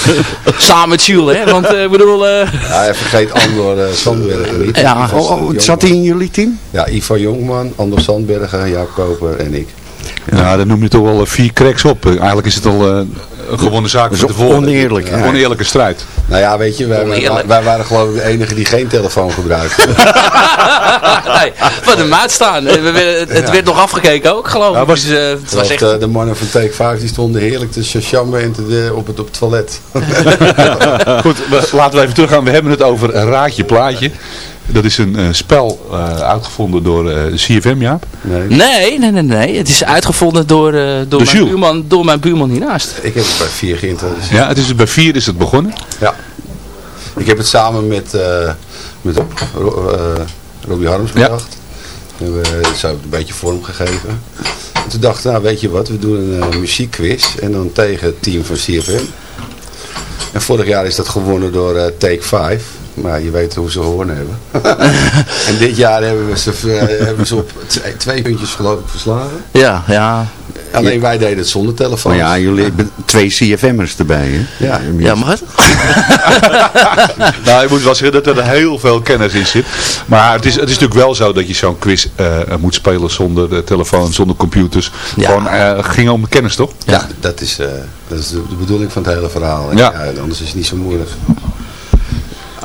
Samen met Jules, hè? Want ik bedoel... Ja, hij vergeet Andor uh, Sandbergen niet. Ja. Oh, oh, zat hij in jullie team? Ja, Ivo Jongman, Andor Sandbergen, Jaap Koper en ik. Ja, dan noem je toch wel eh, vier cracks op. Eigenlijk is het al uh, een gewone zaak voor de volgende. Oneerlijk. Een oneerlijke strijd. Nou ja, weet je, wij, wij, wij, waren geloof ik de enige die geen telefoon gebruikten. nee, wat een maat staan. Het, het werd nog afgekeken ook, geloof ik. Ja, was, dus, uh, het was echt... de, de, mannen van Take 5 die stonden heerlijk te chachammen en te, op, het, op het toilet. Goed, we, laten we even teruggaan. We hebben het over een raadje plaatje. Dat is een uh, spel uh, uitgevonden door uh, CFM, Jaap? Nee. nee, nee, nee, nee. Het is uitgevonden door, door, mijn, buurman, door mijn buurman hiernaast. Ik heb het bij vier geïntroduceerd. Ja, het is bij vier is het begonnen? Ja. Ik heb het samen met, met Robbie Harms bedacht. Ja. En we zo een beetje vorm gegeven. En toen dachten we, nou weet je wat, we doen een muziekquiz. En dan tegen het team van CFM. En vorig jaar is dat gewonnen door Take 5. Maar je weet hoe ze hoorn hebben. en dit jaar hebben we ze, hebben ze op twee puntjes geloof ik verslagen. Ja, ja. Alleen ja. wij deden het zonder telefoon. Maar ja, jullie hebben twee CFM'ers erbij, hè? Ja, ja mag het? nou, je moet wel zeggen dat er heel veel kennis in zit. Maar het is, het is natuurlijk wel zo dat je zo'n quiz uh, moet spelen zonder de telefoon, zonder computers. Ja. Gewoon, uh, ging om kennis, toch? Ja, ja dat, is, uh, dat is de, de, bedoeling van het hele verhaal. Ja. ja. Anders is het niet zo moeilijk.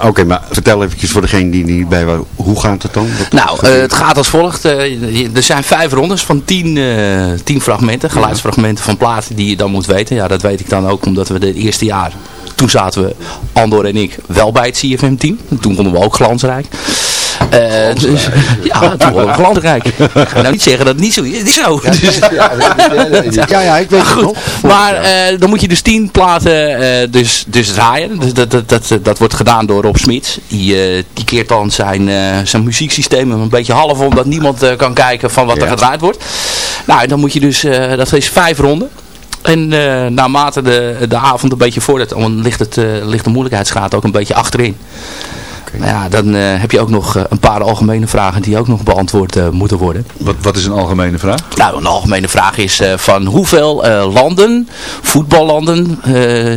Oké, okay, maar vertel eventjes voor degene die niet bij was. Hoe gaat het dan? Wat nou, uh, het gaat als volgt. Uh, er zijn vijf rondes van tien, uh, tien fragmenten. Geluidsfragmenten van platen die je dan moet weten. Ja, dat weet ik dan ook omdat we het eerste jaar... Toen zaten we, Andor en ik, wel bij het CFM-team. Toen vonden we ook glansrijk. Uh, dus, ja, toen wel glansrijk. Ik ga nou niet zeggen dat het niet zo is. Het is zo. Ja, dus, ja, ja, ik weet het goed. nog. Maar uh, dan moet je dus tien platen uh, dus, dus draaien. Dus dat, dat, dat, dat wordt gedaan door Rob Smits. Die, die keert dan zijn, zijn muzieksysteem een beetje half om. Dat niemand kan kijken van wat er gedraaid wordt. Nou, dan moet je dus, dat is vijf ronden. En uh, naarmate de, de avond een beetje vordert, dan ligt, het, uh, ligt de moeilijkheidsgraad ook een beetje achterin. Okay. Nou ja, dan uh, heb je ook nog een paar algemene vragen die ook nog beantwoord moeten worden. Wat, wat is een algemene vraag? Nou, een algemene vraag is van hoeveel landen, voetballanden,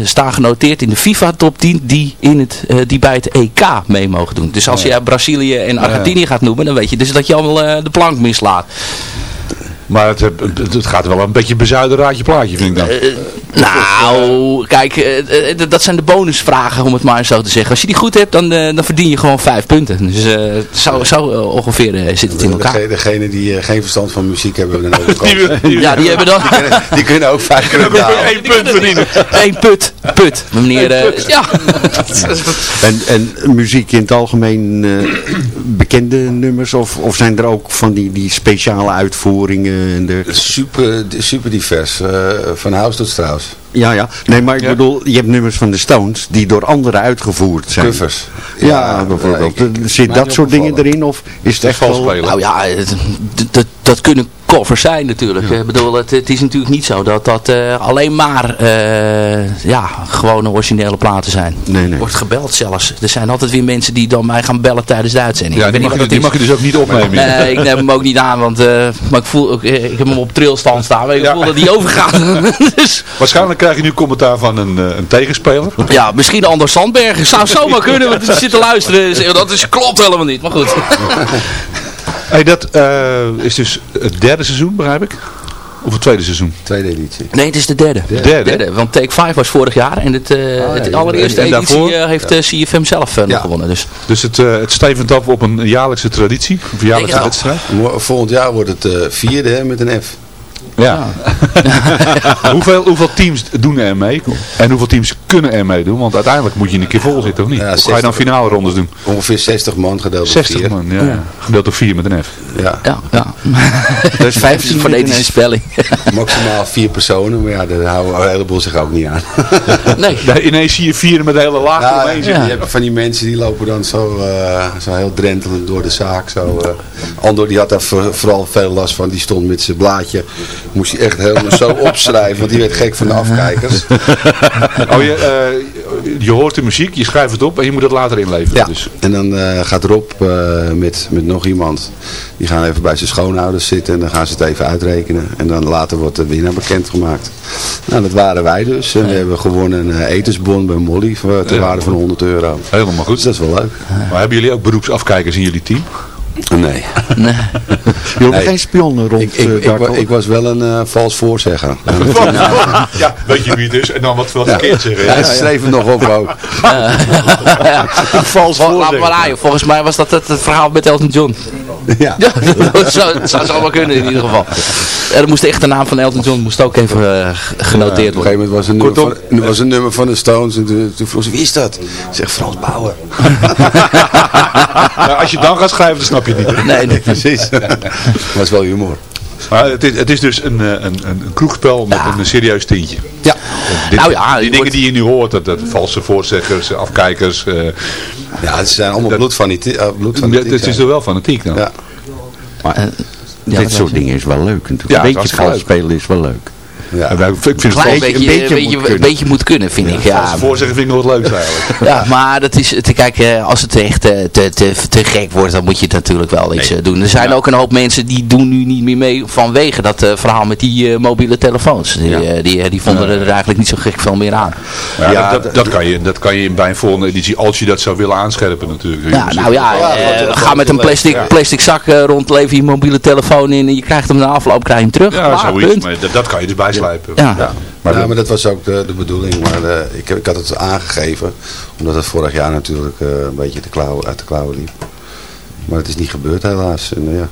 staan genoteerd in de FIFA top 10 die, in het, die bij het EK mee mogen doen. Dus als je Brazilië en Argentinië gaat noemen, dan weet je dus dat je al de plank mislaat. Maar het, het, gaat wel een beetje bezuiden raadje plaatje, vind ik dan. Uh, nou, kijk, uh, dat zijn de bonusvragen, om het maar zo te zeggen. Als je die goed hebt, dan, uh, dan verdien je gewoon vijf punten. Dus zo, zo ongeveer zit het in elkaar. Degene, die geen verstand van muziek hebben, overkant. die, ja, die hebben dan... Die kunnen, die kunnen ook vijf keer betalen. Eén punt verdienen. Eén put, put. Meneer, put. ja. en, en muziek in het algemeen bekende nummers? Of, of zijn er ook van die, die speciale uitvoeringen? En de... super, super divers. Uh, van House tot Strauss. Ja, ja. Nee, maar ik ja. bedoel, je hebt nummers van de Stones die door anderen uitgevoerd zijn. Covers. Ja, ja bijvoorbeeld. Ja, ik, Zit dat soort dingen erin? Of is het echt wel... spelen? Nou ja, dat, dat kunnen covers zijn natuurlijk. Ik bedoel, het, het, is natuurlijk niet zo dat dat uh, alleen maar uh, ja, gewone originele platen zijn. Nee, nee. Wordt gebeld zelfs. Er zijn altijd weer mensen die dan mij gaan bellen tijdens de uitzending. Ja, die, mag, je, die mag je dus ook niet opnemen. Nee, ik neem hem ook niet aan, want uh, maar ik, voel, ik, ik heb hem op trilstand staan, maar ik ja. voel dat hij overgaat. dus. Waarschijnlijk krijg je nu commentaar van een, een tegenspeler. Ja, misschien Anders Sandberg. Zou zomaar kunnen, want hij zit te luisteren. Dat is, klopt helemaal niet, maar goed. Hey, dat uh, is dus het derde seizoen, begrijp ik? Of het tweede seizoen? Tweede editie. Nee, het is de derde. De derde? derde want Take 5 was vorig jaar en het, uh, ah, het ja, allereerste en, editie daarvoor? uh, heeft ja. CFM zelf uh, ja. nog gewonnen. Dus, dus het, het stevend af op een jaarlijkse traditie? Of een jaarlijkse wedstrijd? Volgend jaar wordt het vierde hè, met een F. Ja. hoeveel, hoeveel teams doen er mee? En hoeveel teams kunnen er mee doen? Want uiteindelijk moet je een keer vol zitten, of niet? Ja, 60, ga je dan finale rondes doen? Ongeveer 60 man gedeeld 60 door 4. man, ja. ja. Gedeeld door 4 met een F. Ja. Ja, ja. Dat is 15 fonetische spelling. Maximaal 4 personen, maar ja, daar houden een heleboel zich ook niet aan. nee. nee. Ineens zie je vier met een hele laag ja, omheen. Ja. Je hebt van die mensen die lopen dan zo, uh, zo heel drentelend door de zaak. Zo, uh. Andor die had daar vooral veel last van. Die stond met zijn blaadje. Moest hij echt helemaal zo opschrijven, want die werd gek van de afkijkers. Oh, je, uh, je hoort de muziek, je schrijft het op en je moet het later inleveren. Ja, Dus. en dan eh, gaat Rob eh, met, met nog iemand. Die gaan even bij zijn schoonouders zitten en dan gaan ze het even uitrekenen. En dan later wordt de winnaar bekendgemaakt. Nou, dat waren wij dus. En we hebben gewonnen een eh, etensbon bij Molly ter Ja. waarde van 100 euro. Helemaal goed. Dus dat is wel leuk. Maar hebben jullie ook beroepsafkijkers in jullie team? Nee. Nee. Je hoeft Nee. geen spionnen rond Ik, ik, eh, ik, ik was wel een eh, vals voorzegger. ja, weet je wie het is? En dan wat veel verkeerd zeggen. Hij schreef het nog op ook. ja. Vals Laat maar aan, joh. Volgens mij was dat het, het verhaal met Elton John. Ja. Ja, dat zou, dat zou zo wel kunnen in ieder geval. Er moest echt de naam van Elton John moest ook even eh, genoteerd Ja, op een worden. gegeven moment was een nummer, van, er was een nummer van de Stones. En toen, toen vroeg ze, wie is dat? Ik zeg, Frans Bauer. Ja, als je dan gaat schrijven, dan snap je het niet. hè? Nee, nee. Precies. was wel humor. Maar het is, het is dus een, eh, een, een, een kroegspel met een serieus tintje. Ja. Dit, Nou ja, die dingen wordt- die je nu hoort, dat, dat valse voorzeggers, afkijkers. eh, Ja, het zijn allemaal Dat- bloed van die uh, bloed van het is er wel fanatiek dan. Ja. Maar Eh, ja, dit soort dingen is wel leuk natuurlijk. Ja, een beetje vals spelen is wel leuk. Ja. En wij- Ik vind het Klein vals, beetje, een beetje beetje, moet beetje, moet kunnen, vind ik. Ja, voorzeggen vind ik nog het leukste eigenlijk. Ja, maar dat is, te kijken, als het echt eh, te, te, te gek wordt, dan moet je het natuurlijk wel iets eh, doen. Er zijn ook een hoop mensen die doen nu niet meer mee vanwege dat eh, verhaal met die eh, mobiele telefoons. Die, Ja. eh, die, eh, die vonden er eigenlijk niet zo gek veel meer aan. Ja, Ja, dat, dat, dat kan je, dat kan je bij een volgende editie, als je dat zou willen aanscherpen natuurlijk. Ja, nou ja, eh, ga met een wel plastic, ja. plastic zak eh, rond, lever je mobiele telefoon in en je krijgt hem na afloop krijg je hem terug. Ja, zoiets. Maar dat, dat kan je dus Ja. Maar Maar, ja, dat- maar dat was ook de, de bedoeling. Maar eh, ik, ik had het aangegeven. Omdat het vorig jaar natuurlijk eh, een beetje de klauw, uit de klauwen liep. Maar het is niet gebeurd helaas. En, eh, ja.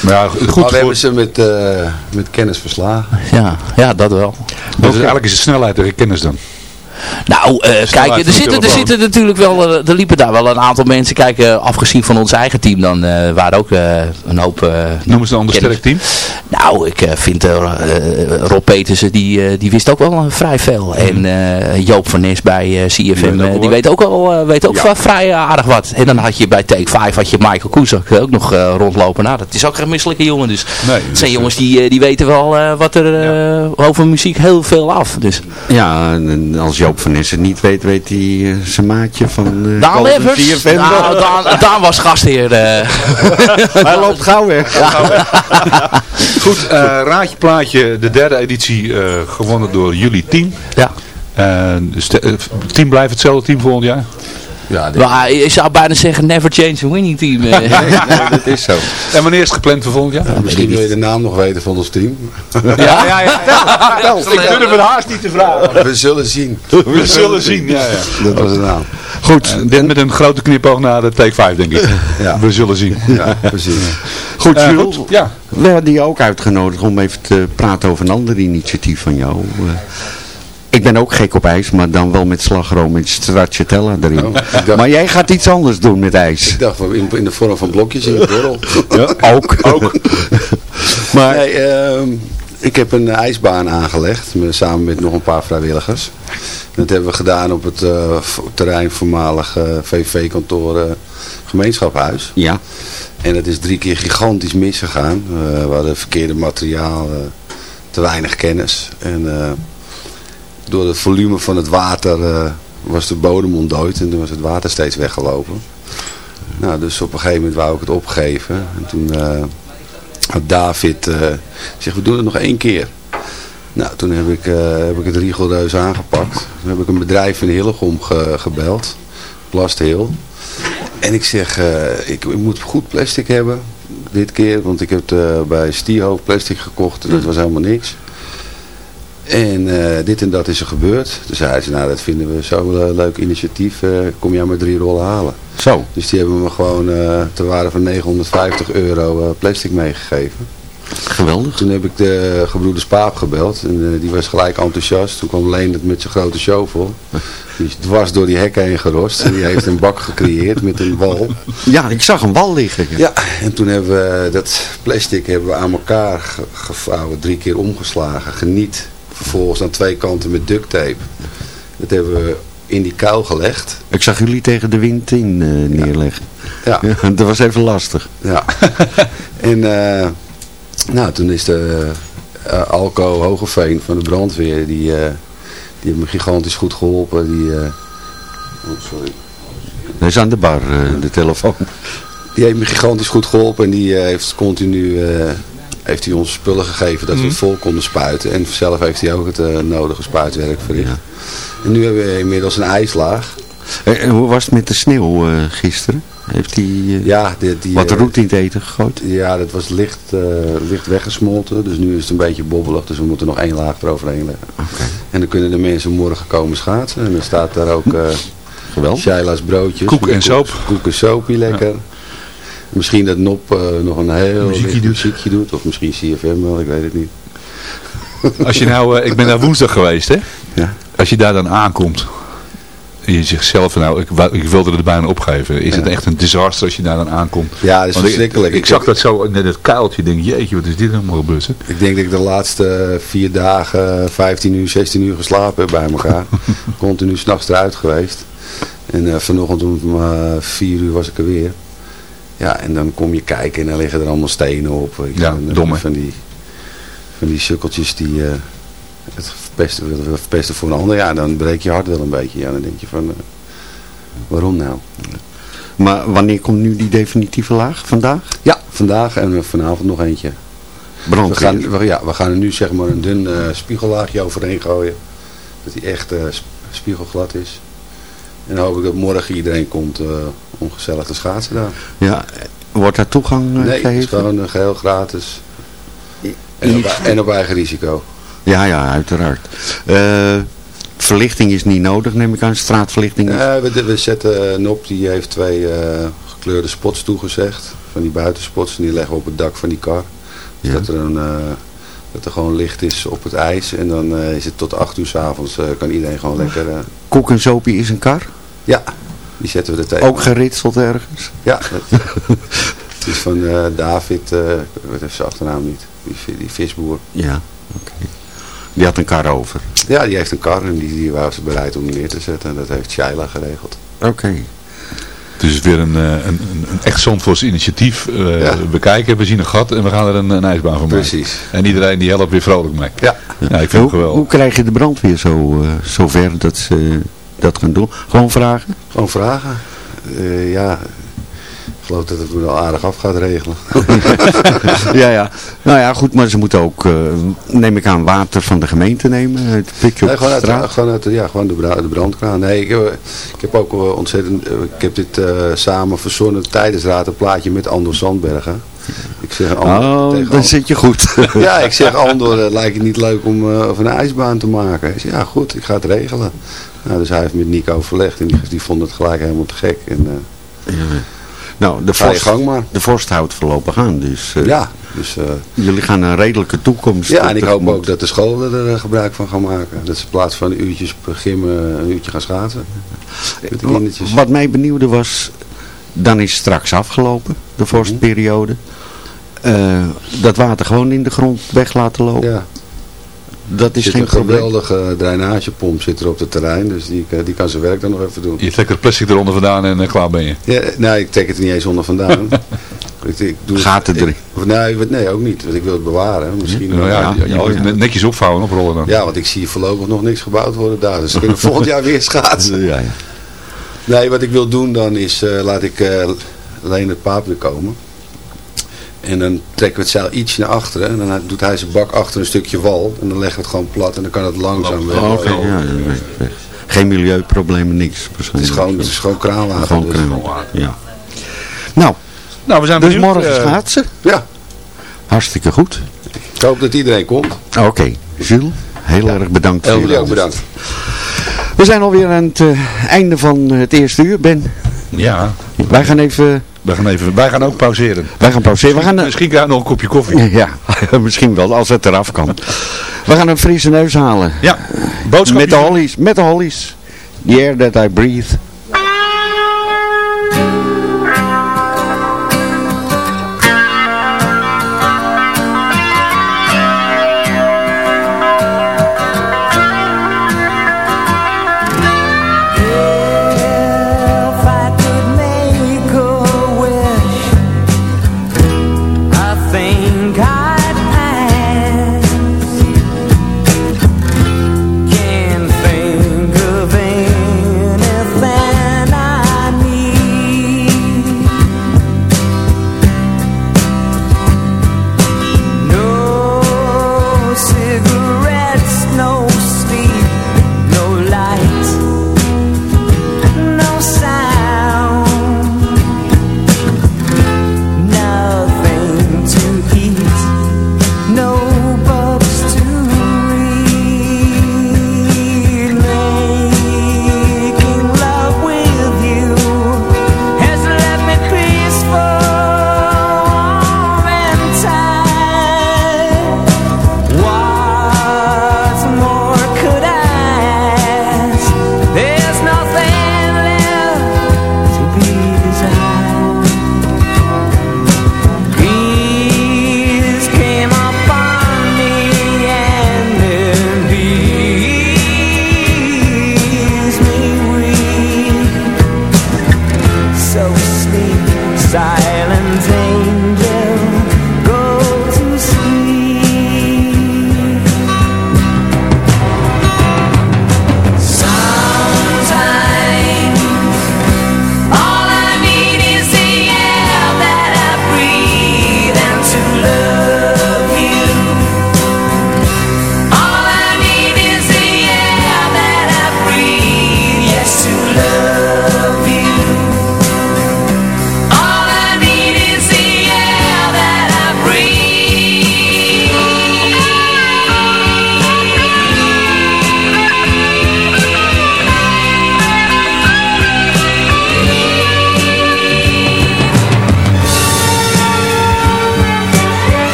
maar ja, goed maar we hebben ze met, eh, met kennis verslagen. Ja, ja, dat wel. dus eigenlijk is de snelheid tegen kennis dan. Nou, eh, kijk, er zitten, er zitten natuurlijk wel, eh, er liepen daar wel een aantal mensen. Kijk, eh, afgezien van ons eigen team, dan eh, waren ook eh, een hoop... Noemen ze een ander sterk team? Nou, ik eh, vind Rob Petersen, die, eh, die wist ook wel vrij veel. En eh, Joop van Nes bij CFM, weet ook wel die weet ook wel eh, weet ook vrij aardig wat. En dan had je bij Take 5 had je Michael Koezak ook nog eh, rondlopen. Nou, dat is ook geen misselijke jongen. Dus Nee. het zijn jongens die, die weten wel eh, wat er eh, over muziek heel veel af. Dus Ja, en als Joop van Nissen niet weet, weet hij eh, zijn maatje van uh, Daan Levers, nou, Daan, Daan was gastheer. eh. Hij loopt gauw weg. Goed, eh, Raadje Plaatje, de derde editie, eh, gewonnen door jullie team. Ja. Het team blijft hetzelfde team volgend jaar? Ja, dit- Maar je zou bijna zeggen, never change a winning team. eh. nee, dat is zo. En wanneer is het gepland voor volgend jaar? Misschien wil je de naam nog weten van ons team. Ja, ja, ja. Ik durf het haast niet te vragen. We zullen zien. We zullen zien, ja, ja. Dat was de naam. Goed, dit met een grote knipoog naar de Take 5, denk ik. Ja. We zullen zien. Ja, precies. Goed, Jules. goed, ja. We hadden je ook uitgenodigd om even te praten over een ander initiatief van jou. Eh, ik ben ook gek op ijs, maar dan wel met slagroom en stracciatella erin. Oh, dacht- Maar jij gaat iets anders doen met ijs. Ik dacht in, in de vorm van blokjes in de borrel. ook. ook. maar Nee, ehm, ik heb een ijsbaan aangelegd met- samen met nog een paar vrijwilligers. Dat hebben we gedaan op het eh, terrein voormalig eh, VV-kantoor eh, gemeenschaphuis. ja, En het is drie keer gigantisch misgegaan. Eh, we hadden verkeerde materiaal, te weinig kennis. En door het volume van het water eh, was de bodem ontdooid en toen was het water steeds weggelopen. Nou, dus op een gegeven moment wou ik het opgeven. En toen eh, had David uh, gezegd, we doen het nog één keer. Nou, toen heb ik, heb ik het rigoureus aangepakt. Toen heb ik een bedrijf in Hillegom ge gebeld. Plastheel. En ik zeg, ik, ik, moet goed plastic hebben. Dit keer, want ik heb bij Stierhoofd plastic gekocht. En dat was helemaal niks. En uh, dit en dat is er gebeurd. Toen zei ze, nou dat vinden we zo'n leuk initiatief. Uh, kom jij maar drie rollen halen. Zo. Dus die hebben me gewoon ter waarde van 950 euro plastic meegegeven. Geweldig. Toen heb ik de gebroeders Paap gebeld. En die was gelijk enthousiast. Toen kwam Leen met zijn grote shovel. Die is dwars door die hekken heen gerost. En die heeft een bak gecreëerd met een wal. Ja, ik zag een wal liggen. Ja, en toen hebben we dat plastic hebben we aan elkaar ge gevouwen. Drie keer omgeslagen. Geniet. Vervolgens aan twee kanten met duct tape. Dat hebben we in die kuil gelegd. Ik zag jullie tegen de wind in uh, neerleggen. Ja. ja. Dat was even lastig. Ja. en uh, nou, toen is de uh, Alco Hogeveen van de brandweer, die, Die heeft me gigantisch goed geholpen. Die, eh, oh, sorry. Hij is aan de bar, eh, de telefoon. Die heeft me gigantisch goed geholpen en die eh, heeft continu eh, heeft hij ons spullen gegeven dat we het vol konden spuiten. En zelf heeft hij ook het eh, nodige spuitwerk verricht. En nu hebben we inmiddels een ijslaag. En, en hoe was het met de sneeuw eh, gisteren? Heeft hij eh, Ja, die, die, wat eh, roet in het eten gegooid? Ja, dat was licht, eh, licht weggesmolten. Dus nu is het een beetje bobbelig. Dus we moeten nog één laag eroverheen leggen. En dan kunnen de mensen morgen komen schaatsen. En dan staat daar ook uh, Geweldig. Shaila's broodjes. Koek en soap. Koek en soapie lekker. Misschien dat Nop eh, nog een heel Muziekje doet. muziekje doet. Of misschien CFM wel, ik weet het niet. Als je nou, eh, ik ben daar woensdag geweest, hè? Ja. Als je daar dan aankomt, en je zegt zelf, nou, ik, ik wilde het bijna opgeven. Is het echt een disaster als je daar dan aankomt? Ja, dat is Want ik- verschrikkelijk. Ik, zag dat zo, net het kuiltje, denk, jeetje, wat is dit helemaal gebeurd? hè? Ik denk dat ik de laatste vier dagen 15 uur, 16 uur geslapen heb bij elkaar. Continu s'nachts eruit geweest. En eh, vanochtend om eh, 4 uur was ik er weer. Ja, en dan kom je kijken en dan liggen er allemaal stenen op. Ja, domme. Van die, van die sukkeltjes die eh, het verpesten, willen verpesten voor een ander. Ja, dan breek je hart wel een beetje. Ja, dan denk je van, eh, waarom nou? Maar wanneer komt nu die definitieve laag? Vandaag? Ja, vandaag en vanavond nog eentje. We gaan, we, ja, we gaan er nu zeg maar een dun eh, spiegellaagje overheen gooien. Dat hij echt sp- spiegelglad is. En dan hoop ik dat morgen iedereen komt eh, om gezellig te schaatsen daar. Ja, wordt daar toegang eh, nee, het is gegeven? gewoon uh, geheel gratis. En op, en op eigen risico. Ja, ja, uiteraard. Eh, verlichting is niet nodig, neem ik aan. Straatverlichting. is- Eh, we, we zetten uh, Nop, die heeft twee eh, gekleurde spots toegezegd. Van die buitenspots. En die leggen we op het dak van die kar. Dus Ja. dat, er een, eh, dat er gewoon licht is op het ijs. En dan eh, is het tot 8 uur s'avonds. avonds kan iedereen gewoon lekker... eh, Koek en Zopie is een kar. ja, die zetten we er tegen. Ook geritseld ergens. Ja, het is van eh, David, eh, ik weet even zijn achternaam niet, die, die visboer. Ja, oké. Die had een kar over. Ja, die heeft een kar en die, die was ze bereid om die neer te zetten. En dat heeft Shaila geregeld. Oké. Het is weer een, eh, een, een, een echt Zandvoorts initiatief. Eh, Ja. We kijken, we zien een gat en we gaan er een, een ijsbaan van maken. Precies. En iedereen die helpt weer vrolijk mee. Ja. Ja, ik vind hoe, het geweldig. hoe krijg je de brandweer zo, eh, zo ver dat ze dat gaan doen? Gewoon vragen? Gewoon vragen. Eh, ja, ik geloof dat het me wel aardig af gaat regelen. ja, ja. Nou ja, goed, maar ze moeten ook, eh, neem ik aan, water van de gemeente nemen. Het putje Nee, gewoon de uit, straat. gewoon uit, ja, gewoon de, bra- de brandkraan. Nee, ik, heb- ik heb ook ontzettend, eh, ik heb dit eh, samen verzonnen tijdens raad een plaatje met Andor Zandbergen. Ik zeg Oh, dan Andor- zit je goed. Ja, ik zeg Andor, eh, lijkt het niet leuk om of een ijsbaan te maken. Hij zei, ja goed, ik ga het regelen. Nou, dus hij heeft met Nico overlegd en die, die vond het gelijk helemaal te gek. En, eh, nou, de vorst, gang maar. de vorst houdt voorlopig aan, dus ja, dus, jullie gaan een redelijke toekomst ja, en ik hoop ook dat de scholen er gebruik van gaan maken. Dat ze in plaats van uurtjes per gym eh, een uurtje gaan schaatsen. Met de kindertjes. Wat mij benieuwde was, dan is het straks afgelopen, de vorstperiode. Eh, dat water gewoon in de grond weg laten lopen. Ja. Dat Er is zit geen een probleem. geweldige drainagepomp zit er op het terrein, dus die, eh, die kan zijn werk dan nog even doen. Je trekt er plastic eronder vandaan en eh, klaar ben je. Ja, nee, ik trek het er niet eens onder vandaan. ik, ik doe Gaat het ik- erin? of nee, nee, ook niet, want ik wil het bewaren. Misschien, Nou ja, je, je ja, moet ja. het netjes opvouwen en oprollen dan. Ja, want ik zie voorlopig nog niks gebouwd worden daar. Dus we kunnen volgend jaar weer schaatsen. Ja, ja. Nee, wat ik wil doen dan is, eh, laat ik eh alleen het paap weer komen. En dan trekken we het zeil iets naar achteren. En dan doet hij zijn bak achter een stukje wal. En dan leggen we het gewoon plat. En dan kan het langzaam weg. Oh, Oké, ja, ja, weg, weg. Geen milieuproblemen, niks. Het is gewoon, het is gewoon kraanwater. Gewoon dus. kraanwater, ja. Nou, Nou, we zijn dus benieuwd, morgen eh, schaatsen. Ja, Hartstikke goed. ik hoop dat iedereen komt. Oké, Jules, heel erg bedankt. voor Jullie je ook bedankt. We zijn alweer aan het eh, einde van het eerste uur, Ben. Ja, Wij gaan even, wij gaan, even, wij gaan ook pauzeren. wij gaan pauzeren. We gaan, eh, Misschien krijg ik nog een kopje koffie. ja, misschien wel, als het eraf kan. We gaan een frisse neus halen. Ja, boodschap. Met de hollies, met de hollies. The air that I breathe.